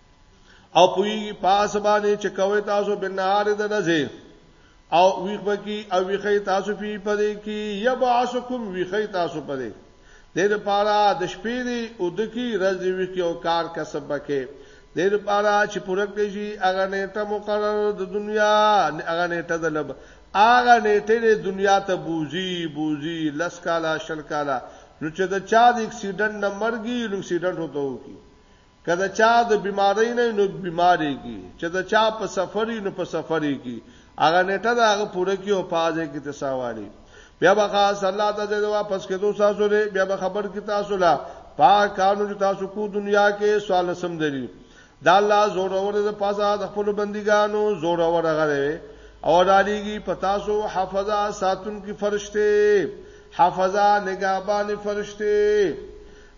او پویږي پاس باندې چې کوي تاسو بنهار د ورځې او ویخ بکی او ویخی تاسو پی پدې کې یبعثکم ویخی تاسو پدې د دې لپاره د شپې دی او د کی ورځې ویخ او کار کسب بکې د دې لپاره چې پوره کړی شي هغه نیټه مقرر د دنیا هغه نیټه د لب هغه نیټه د دنیا ته بوزي بوزي لس کاله شل کاله نو چې د چا د اکسیډنټ نه مرګي نو اکسیډنټ هوته وکي که د چا د بیمارۍ نه وي نو بیمارېږي، چې د چا په سفر وي نو په سفر یې کړي، هغه نېټه د هغه پوره کړي او په هغه ځای کې ترې ساه واړي. بیا به خاص الله ته ځای د واپس کېدو ستاسو دی، بیا به خبر کړي تاسو له په هغه کارونو چې تاسو کوو دنیا کې، څوارلسم دلیل، د الله زورور دی د پاسه د خپلو بندګانو، زورور هغه دی او رالیږي په تاسو حفظه، ساتونکي فرشتې، حفظه، نګهبانې فرشتې.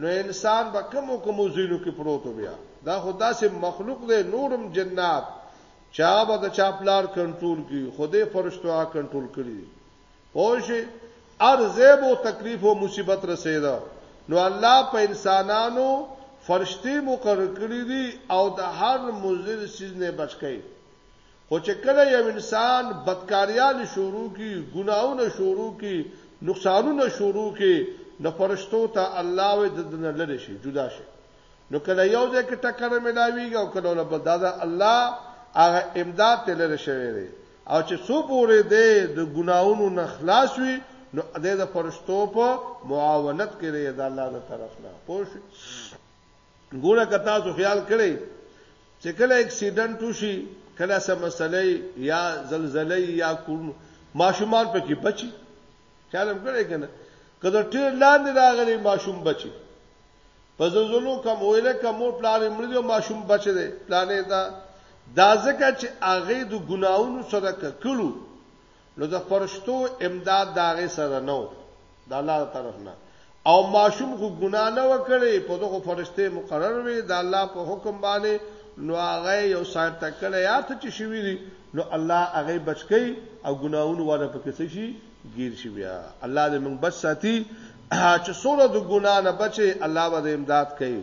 نو انسان به کومو کومو ځینو کې پروت و بیا دا خو داسې مخلوق دی نورم جنات چا به د چا پلار کنټرول کی خدای فرشتو هغه کنټرول کړی دي پوه شئ هر ځای به تکلیف او مصیبت رسېده نو الله په انسانانو فرشتي مقرر کړی دي او د هر مضر سیز نه بچ کوي خو چې کله یو انسان بدکاریان شروع کی ګناهونه شروع کی نقصانونه شروع کی نو فرشتو ته الله وې د دنه لری شي جدا شي نو کله یو ځای کې ټکر ملاویږي او کله له بل دادا الله هغه امداد ته لری شوی دی او چې څو پورې دی د ګناونو نه خلاص وي نو د فرشتو په معاونت کې دی د الله تر طرف نه پوه ګوره که تاسو خیال کړئ چې کله اکسیډنټ وشي کله سم مسلې یا زلزلې یا کوم ماشومان پکې بچي خیال هم کړئ کنه کله ټیر لاندې راغلي ماشوم بچي په زلزلو کم ویله کم او پلان مړي ماشوم بچي دی پلانې دا دا ځکه چې هغه د ګناونو سره ککړو نو د فرشتو امداد د هغې سره نه و، د الله له طرف نه، او ماشوم خو ګناه نه وه کړې، په ده خو فرشتې مقرر وې د الله په حکم باندې، نو هغه یې یو ساعت ته کړی یا څه چې شوي دي، نو الله هغه بچ کړي او ګناهونو والا پکې څه شي؟ ګیر شي بیا الله دې موږ بچ ساتي چې څومره د ګناه نه بچې الله به دې امداد کوي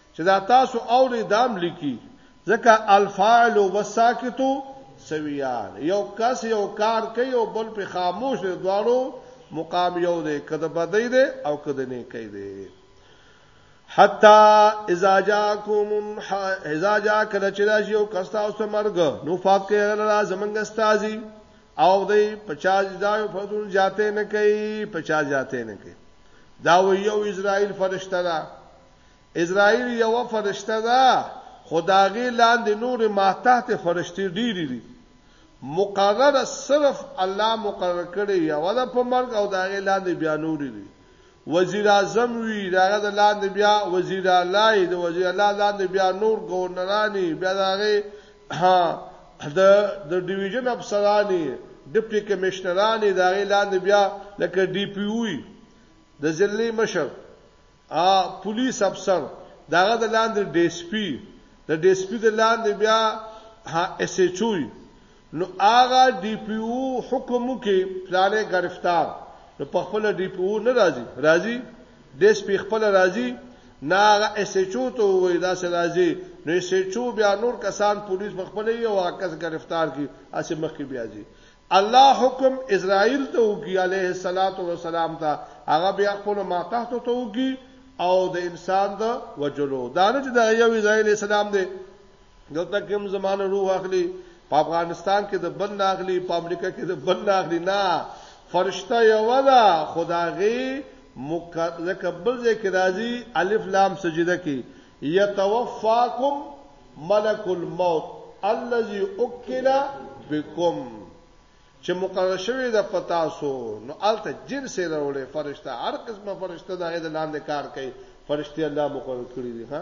چې دا تاسو اوري دام لیکي ځکه الفاعل والساکت سویان یو کس یو کار کوي او بل په خاموش دی دواړو مقام یو دی کده بدی دی او کده نه کوي دی حتا اذا جاءكم اذا جاء کله چې راشي او کستا اوس مرګ نو فات کې غلا زمنګ استازي او دی 50 ځای فضل جاته نه کوي 50 جاته نه کوي دا و یو اسرائیل فرشتہ عزراییل یوه فرشته ده، خو د هغې لاندې نورې ماتحت فرشتې ډېرې دي. مقرره صرف الله مقرر کړې یوه ده په مرګ او د هغې لاندې بیا نورې دي. وزیراعظم وي، د هغه د لاندې بیا وزیراعلی، د وزیراعلی لاندې بیا نور ګورنراني، بیا د هغې د د ډویژن افسراني، ډپټي کمشنراني، د هغې لاندې بیا لکه ډي پي او وي، د ضلعې مشر. ا پولیس افسر د هغه د لاندې ډي اس پي د ډي اس پي د لاندې بیا ها اس ایچ او وي نو هغه ډي پي او حکم وکړي پلانې ګرفتار نو په خپل ډي پي او نه راځي راځي ډي اس پي خپل راځي نه هغه اس ایچ او ته وایي دا سه راځي نو اس ایچ او بیا نور کسان پولیس په خپل یو کس ګرفتار کی اسه مخ کې بیا ځي الله حکم اسرائیل ته وکي علیه الصلاۃ والسلام ته هغه بیا خپل ماتحت ته وکي او د انسان د وجلو دا نه چې د یو اسرائیل اسلام دی دلته کوم زمانه روح اخلي په افغانستان کې د بل ناغلي په امریکا کې د بل ناغلي نه فرشته یو ده خداغي مکذکبل ذکر راځي الف لام سجده کې یتوفاکم ملک الموت الذي اکل بكم چې مقرر شوی د پتاسو نو الته جن سي راولې فرشته هر قسمه فرشته د غید لاندې کار کوي فرشتي الله مقرر کړی دي ها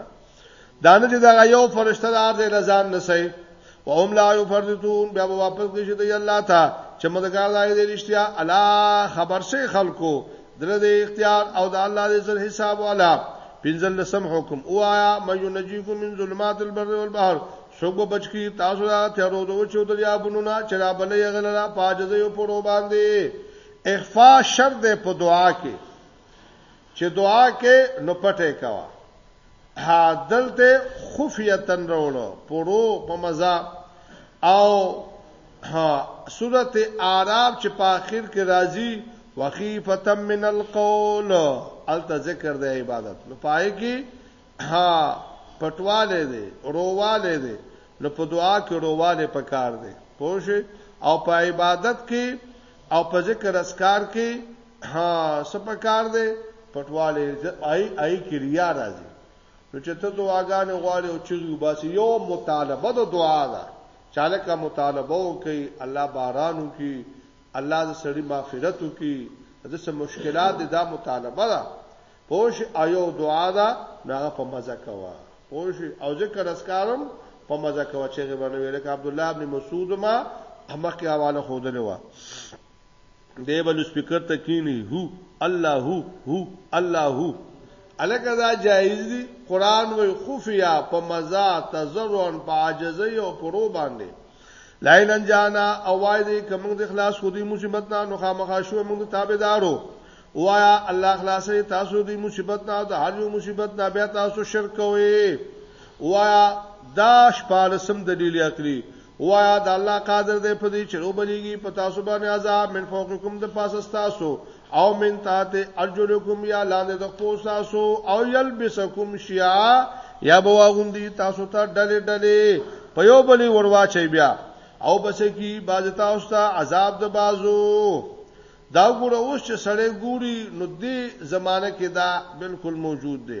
دانه چې دا یو فرشته د ارزه لزان نسي و هم لا یفرتون بیا واپس کشي دی الله ته چې مدګار دای دی رښتیا الا خبر شي خلکو دله د اختیار او د الله د ذل حساب والا پنځل لسم حکم او آیا مې نجیکم من ظلمات البر والبحر څوک به بچکی تاسو را تیرو دوه چو دریابونو نه چې را بلې غلرا پاجزه یو پرو باندې اخفا شر دې په دعا کې چې دعا کې نو پټه کوا ها دلته خفیتا راوړو پړو په مزه او ها سورت اعراف چې په اخر کې راځي وخیفتا من القول الته ذکر د عبادت نو پای کې ها پټواله دي رواله دي نو په دعا کې رواله پکار دي پوه او په عبادت کې او په ذکر اسکار کې ها سپکار دی پټواله آی آی کریا راځي نو چې ته دعاګانې غواړې او چې وباسي یو مطالبه د دعا ده چاله کا مطالبه وکي الله باران وکي الله د سړي مغفرت وکي د څه مشکلات دا مطالبه ده پوش ایو دعا ده نه په مزه کوا پوش او ذکر اسکارم په مزه کوا چې غوړنه ویل ک عبد الله ابن مسعود ما همکه حواله خودلې و دی بل سپیکر ته کینی هو الله هو هو الله هو الکه دا جایز دی قران وی خفیا په مزا تزرون په عاجزی او پرو باندې لاین انجانا او وای دی کوم د اخلاص خو دی مصیبت نه نو خامخا شو موږ تابعدارو وایا الله خلاصې تاسو دی مصیبت نه د هر یو مصیبت نه بیا تاسو شرک کوئ وایا دا شپارسم دلیل عقلی ووایه د الله قادر دی په دې چې روبلیږي په تاسو باندې عذاب من فوقکم د پاسه تاسو او من تحت ارجلکم یا لاندې د خپل تاسو او یلبسکم شیعا یا بواغوندي تاسو ته ډلې ډلې په یو بلی ورواچي بیا او بس کی باز تاسو ته عذاب د بازو دا ګوره اوس چې سړی ګوري نو دې زمانه کې دا بالکل موجود دی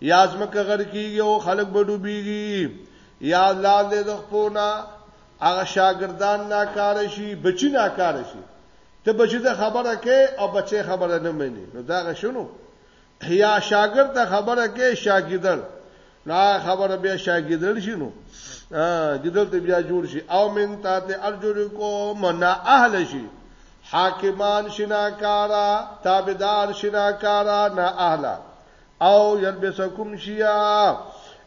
یا زمکه غر کیږي او خلک به ډوبېږي یا الله دې د خپونا هغه شاګردان ناکار شي بچی ناکار شي ته بچی د خبره کې او بچی خبره نه مني نو دا غشنو یا شاګرد ته خبره کې شاګیدل نا خبره بیا شاګیدل شي نو ګیدل ته بیا جوړ شي او من تا ته ارجو کو منا اهل شي حاکمان شناکارا تابعدار شناکارا نا اهلا او یلبسکم شیعا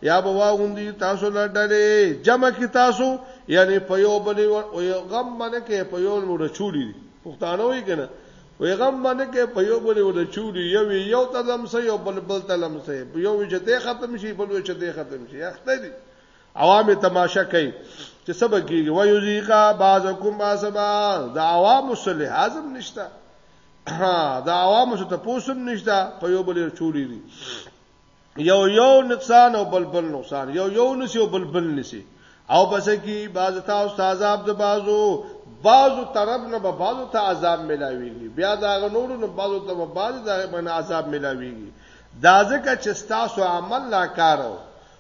یا به واغوندي تاسو له ډلې جمع کی تاسو یعنی په یو بل او یو غم باندې کې په یو لور چولی دي پښتانه وی کنه وی غم باندې کې په یو بل ور چولی یو یو تلم سه یو بل بل تلم سه یو چې ته ختم شي بل چې ته ختم شي اخته دي عوام تماشا کوي چې سبا کیږي ویذیقا بعضکم بعضبا دا عوام صلی اعظم نشته ها دا عوامو څه ته پوسم نشته په یو بل چولې دي یو یو نقصان او بلبل نقصان یو یو نسی او بلبل نسی او بس کی باز تا استاد عبد د بازو بازو طرف نه به بازو ته عذاب ملاویږي بیا دا غنور نه بازو ته به باز دا باندې عذاب ملاویږي دا ځکه چې تاسو عمل لا کارو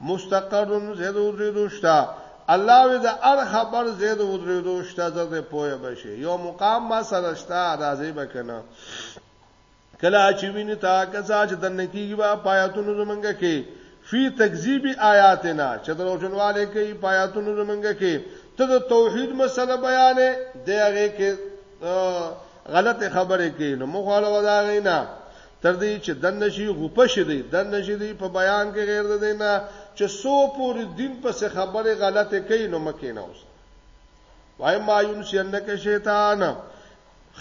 مستقر زید او دریدو شته الله وی د ار خبر زید او دریدو شته زر پوهه بشي یو مقام ما سره شته راځي بکنه کله چې ویني تا کسا چې دنه کیږي با پایاتونو زمنګ کې فی تکذیب آیاتنا چې دروژنواله کې پایاتونو زمنګ کې ته د توحید مسله بیانې دغه کې غلط خبره کې نو مخاله ودا غینا تر دې چې دنه شي غوپه شي دی دنه شي دی په بیان کې غیر ده دینه چې سو پوری دین پس خبره غلطه کوي نو مکه نه اوس وای ما ينسينک شیطان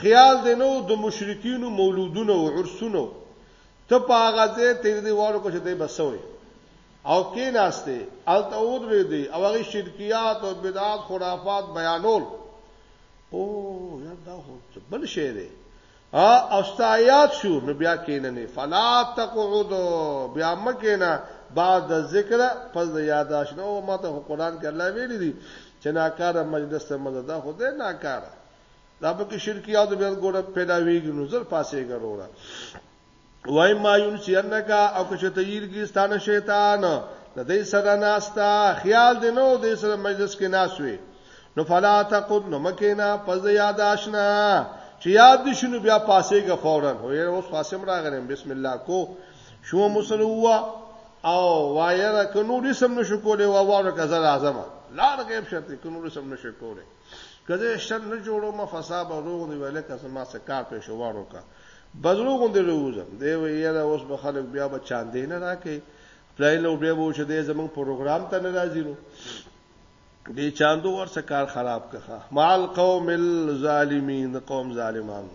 خیال دی نو د مشرکین مولودونو او عرسونو ته پاغه ته تیر دی واره کو چې دی بسوي او کې ناشته ال تعود ری دی او هغه شرکیات او بدعات خرافات بیانول او یا دا هو بل شی دی ها او ستا یاد شو نو بیا کیننې فلا تقعد بیا مکینا بعد د ذکر پس د یاد آشنا او ماته قرآن کې الله ویلي دي چې ناکاره مجلس ته مزه ده خو دې ناکاره دا به کې شرکیات بیا ګوره پیدا ویږي نو زر پاسې ګروره وای ما ينسينک او که شتیر کی ستانه شیطان د دې سره ناستا خیال دی نو د سره مجلس کې ناسوي نو فلا تقد نو مکینا پس یاد آشنا چې یاد دي شنو بیا پاسېګه فورا هو یې اوس فاسم راغلم بسم الله کو شو مسلوا او وایره کنو دې سم نشو کولې و واره کزر اعظم لار غیب شته کنو دې سم نشو کولې کله شر نه جوړو ما فساد به روغ دی ویل که زما څه کار په شوار وکا بدلو غوند دی وزم دی ویره اوس به خلک بیا به چاندې نه راکې پلای نو بیا وو چې دې زمون پروګرام ته نه راځي نو دې چاندو ورڅ کار خراب کخه مال قوم الظالمین قوم ظالمان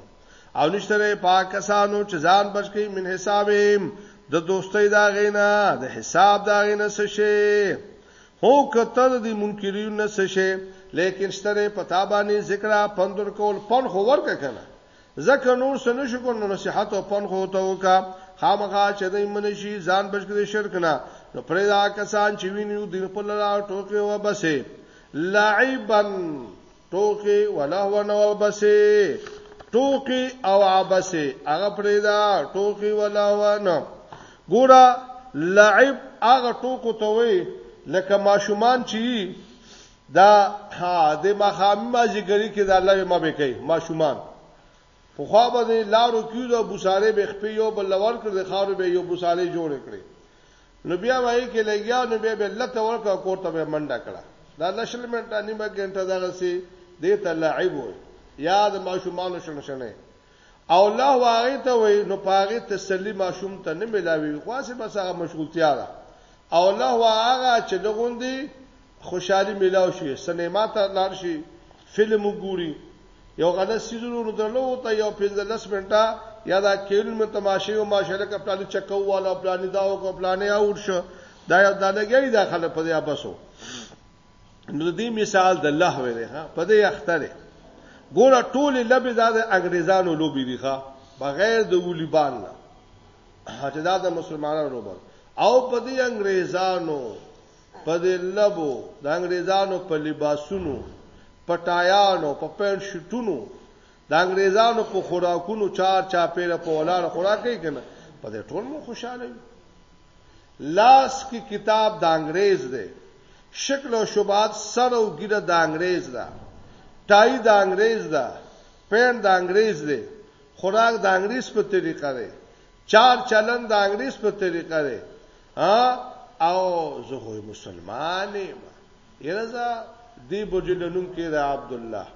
او نشتره پاکستانو چې ځان بچ کی من حسابهم د دوستۍ دا غینا د حساب دا غینا څه شي هو که ته د دې منکرینو نه څه شې لیکن ستره په تا باندې ذکر پند ورکول پن خو ورکه کنه ځکه نور څه نشو کو نو نصيحت او پن خو ته وکا خامخا چې دې منشي ځان بچګري شرک نه نو پرې دا کسان چې ویني دین په لاره ټوکې و بسې لعبن ټوکی ولهو نو بسې ټوکی او عبسه هغه پرېدا ټوکی ولهو نو ګوره لعب هغه ټوکو ته وي لکه ماشومان چې دا د مخامي مازیګری کې د الله مبه کوي ماشومان په خوا به د لارو کیو د بوساره به خپې یو بل لور کړ د خارو به یو بوساره جوړ کړي نو بیا وایي کې لګیا نو بیا به لته ورکړه کوته به منډه کړه دا لشل منټه نیمه ګنټه دغه سي دې ته لعب وي یاد ماشومان شنشنه او الله واغې ته وي نو پاغه تسلی ماشوم ته نه ملاوي خاصه بس هغه مشغولتیا ده او الله واغه چې دغوندي خوشحالي ملاو شي سینما ته لاړ شي فلم وګوري یو غلط سیزونو نو درلو ته یو 15 منټه یا دا کیلن می تماشه او ماشاله ک پلان چکو والا پلان دا او ک پلان اوټ شو دا یو د لګی دا خل په دې ابسو نو دې مثال د الله ویلې ها په دې اختره ګوره ټول لبې دا د انګريزانو لوبي دي ښا بغیر د ولیبال نه چې دا د مسلمانانو لوبه او په دې انګريزانو په دې لبو، د انګریزانو په لباسونو، په ټایانو، په پینټ شیټونو، د انګریزانو په خوراکونو چار چاپیره په ولاړ خوراک کوي کنه په دې ټول مو خوشاله وي لاس کې کتاب د انګريز دی شکل او شوبات سر او ګیره د انګريز ده ټای د انګريز ده پین د انګريز دی خوراک د انګريز په طریقه دی چار چلن د انګريز په طریقه دی ها او زه خو مسلمان یم یرزا دی بوجلنوم کې دا عبد الله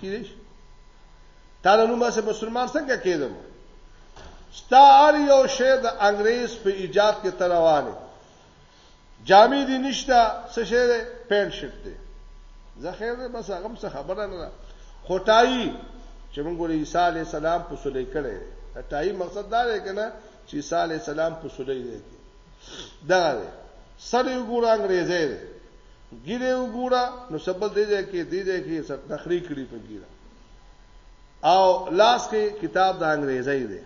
کیدش تا له نومه سه مسلمان څنګه کېدم ستا ار یو شی د انګريز په ایجاد کې تروانه جامې دي نشته څه شی ده پینټ شرټ دي زه خیر ده بس هغه څه خبره نه ده خټای چې موږ ګورې عیسی علی السلام په سولې کړي خټای مقصد دا دی کنه چې عیسی علی السلام په سولې دی دا دی سر یو ګور انګریزي دی ګیره یو ګور نو سبل دی دی کې دی دی کې سر تخریق کړی په ګیره او لاس کې کتاب د انګریزي دی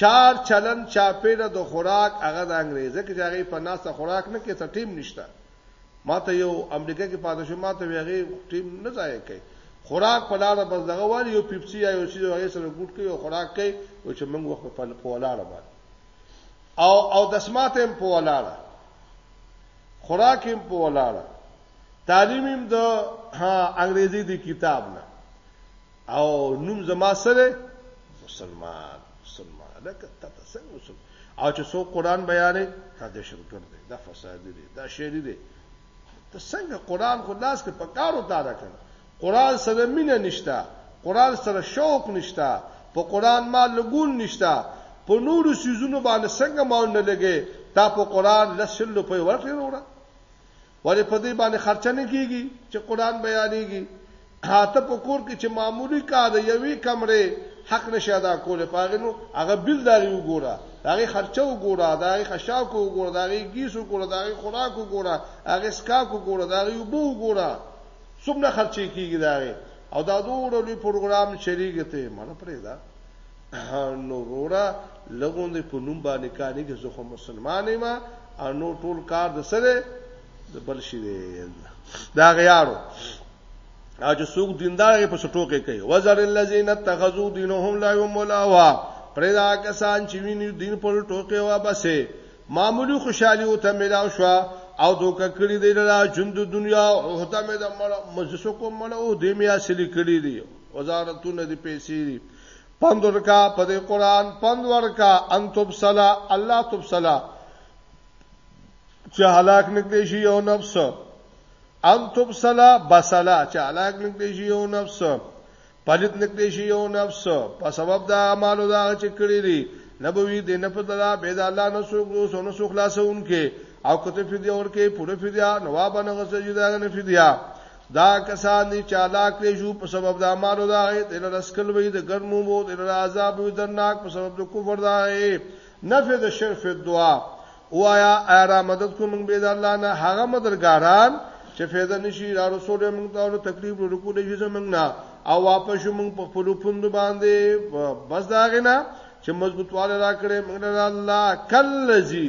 چار چلن چاپیره د خوراک هغه د انګریزي کې هغه په ناسه خوراک نه کې سټیم نشته ما ته یو امریکا کې پاتې شو ما ته ویغه ټیم نه ځای کوي خوراک په لار بس دغه وال یو پیپسي یا یو سی دغه سره ګډ کوي او خوراک کوي او چې موږ وخت په پولاړه باندې او او د سمات هم په ولاړه خوراک هم په ولاړه تعلیم هم د انګریزي د کتاب نه او نوم زما سره مسلمان مسلمان دا کته څنګه مسلمان او چې څو قران بیانې دا د شرکر دی دا فساد دی دا شعر دی ته څنګه قران خو لاس کې پکارو تا دا کړ قران سره مینه نشتا قران سره شوق نشتا په قران ما لګون نشتا په نورو سيزونو باندې څنګه ماونه لګي تا په قران لسلو په ورکړي وروړه ولې په دې باندې خرچه نه کیږي چې قران بیانېږي هاته په کور کې چې معمولی کار دی یوې کمرې حق نشه ادا کول خو هغه نو هغه بل داري وګوره هغه خرچه وګوره دا هغه خشاک وګوره دا هغه گیس وګوره دا هغه خوراک وګوره هغه سکاک وګوره دا هغه وبو وګوره څومره خرچې کیږي دا او دا دوه ډول پروګرام شریک ته مړ پرې دا نو روره لغوندې په نوم باندې کانې کې زه خو مسلمان ما انو ټول کار د سره د بل شي دی دا غیارو اجه سوق دیندار په سټو کې کوي وزر الذین اتخذوا دینهم لا یملاوا پردا کسان چې ویني دین پر ټوکې وا بسې معمولی خوشحالي او ته ملاو شو او دوکه کړی دی لا ژوند دنیا او هدا مې د مړ مجلس کوم مړ او دې میا سلی کړی دی وزارتونه دې پیسې پند ورکا په دې قران پند ورکا ان تبصلا الله تبصلا چې هلاک نکړي شي یو نفس ان تبصلا بصلا چې هلاک نکړي شي یو نفس پلیت نکړي شي یو نفس په سبب دا اعمالو دا چې کړی دي نبوي د نه پدلا به د الله نه سوق نو سونو سوق خلاصون کې او کته فدیه ورکه پوره فدیه نواب نه غسه جدا نه فدیه دا کسان دي چې هلاک کړی شو په سبب د اعمالو د هغه د لره سکل وي د ګرمو مو د لره عذاب وي درناک په سبب د کفر د هغه نفع د شرف دعا وایا ارا مدد کوم به د الله نه هغه مدرګاران چې فایده نشي را رسول موږ ته او تکلیف ورکول شي زمنګ نه او واپس شو موږ په خپل پوند باندې بس دا غنا چې مضبوطواله را کړې موږ نه الله کلذي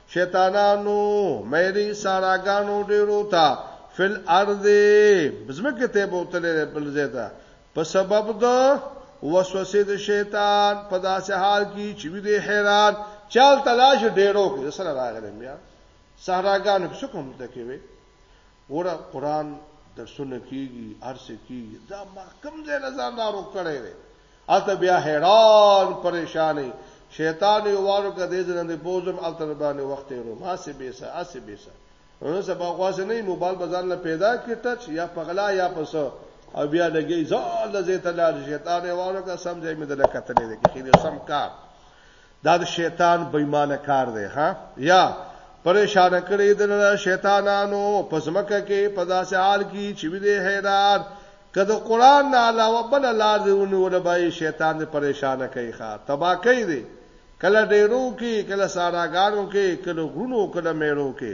شیطانانو مېری ساراګانو ډیرو تا فل ارض بزمکه ته بوتلې بل زیتا په سبب د وسوسه د شیطان په داسې حال کې چې وی دی حیران چال تلاش ډیرو کې سره راغلی بیا ساراګانو څه کوم ته کې وي ور قرآن درسونه کیږي ارسه کیږي دا ما کم ځای نه ځان دارو کړی هلته بیا حیران پریشانه شیطان یو وارو که دې ځنه دې بوزم هلته باندې وخت تیرو ما سه بیسه اسه بیسه نو سبا خواص نه موبایل بازار له پیدا کړ ټچ یا پغلا یا پس او بیا لګي ځان د زیت لار شیطان یو وارو که سم ځای مې د لکتلې دې کې دې سم کار دا د شیطان بېمانه کار دی ها یا پریشان کړی د شیطانانو په زمکه کې په داسې حال کې چې وی دې حیران که د قران نه علاوه بل لار دی ونیول به شیطان دې پریشان کوي ښا تبا کوي دی کله ډیرو کې کله ساراګانو کې کله غونو کله میرو کې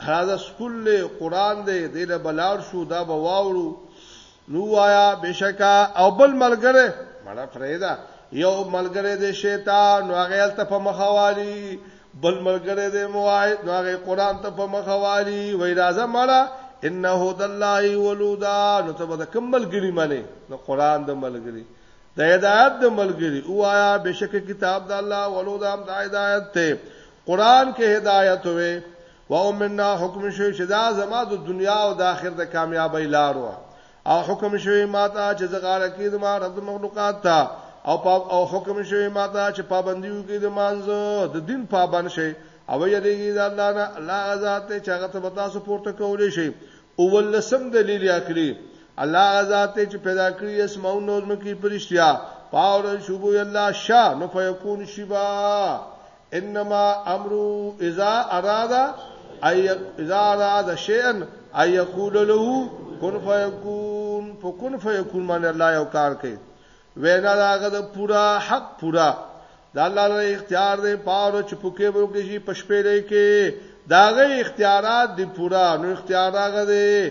هاذا سکول له قران دی دی له بلار شو دا به واورو نو وایا بشکا او بل ملګری مړه فریدا یو ملګری دی شیطان نو هغه ته په مخاوالی بل ملګری دی موعد نو هغه قران ته په مخاوالی وای راځه مړه انه د الله ولودا نو ته به کوم ملګری معنی نو قران د ملګری د هدایت د ملګری وایا بشکا کتاب د الله ولودا هم د هدایت ته قران کې هدایت وې و او مننا حکم شوی چې دا زما د دنیا او د آخرت د کامیابی لار و او حکم شوی ماته چې زغاله کې د ما رب مخلوقات ته او پاب او حکم شوی ماته چې پابندي وکړي د مانزه د دین پابند شي او یریږي د الله نه الله غزاد ته چې هغه ته تاسو پورته کولې شي او ولسم دلیل عقلی الله غزاد ته چې پیدا کړی اسماو نوزم کې پرشتیا پاور شوبو الله شا نو فیکون شبا انما امر اذا اراد اي اذا اراد شيئا اي يقول له كن فيكون فكن فيكون من الله یو کار کوي وینا داغه د پورا حق پورا د الله له اختیار دی پاور چې پوکې وګړي شي پښپېلې کې داغه اختیارات دی پورا نو اختیار هغه دی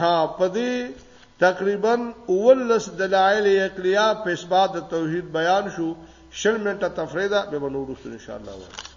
ها په دې تقریبا اولس دلایل عقلیه په اثبات توحید بیان شو شل منټه تفریدا به بنورو ان شاء الله وایي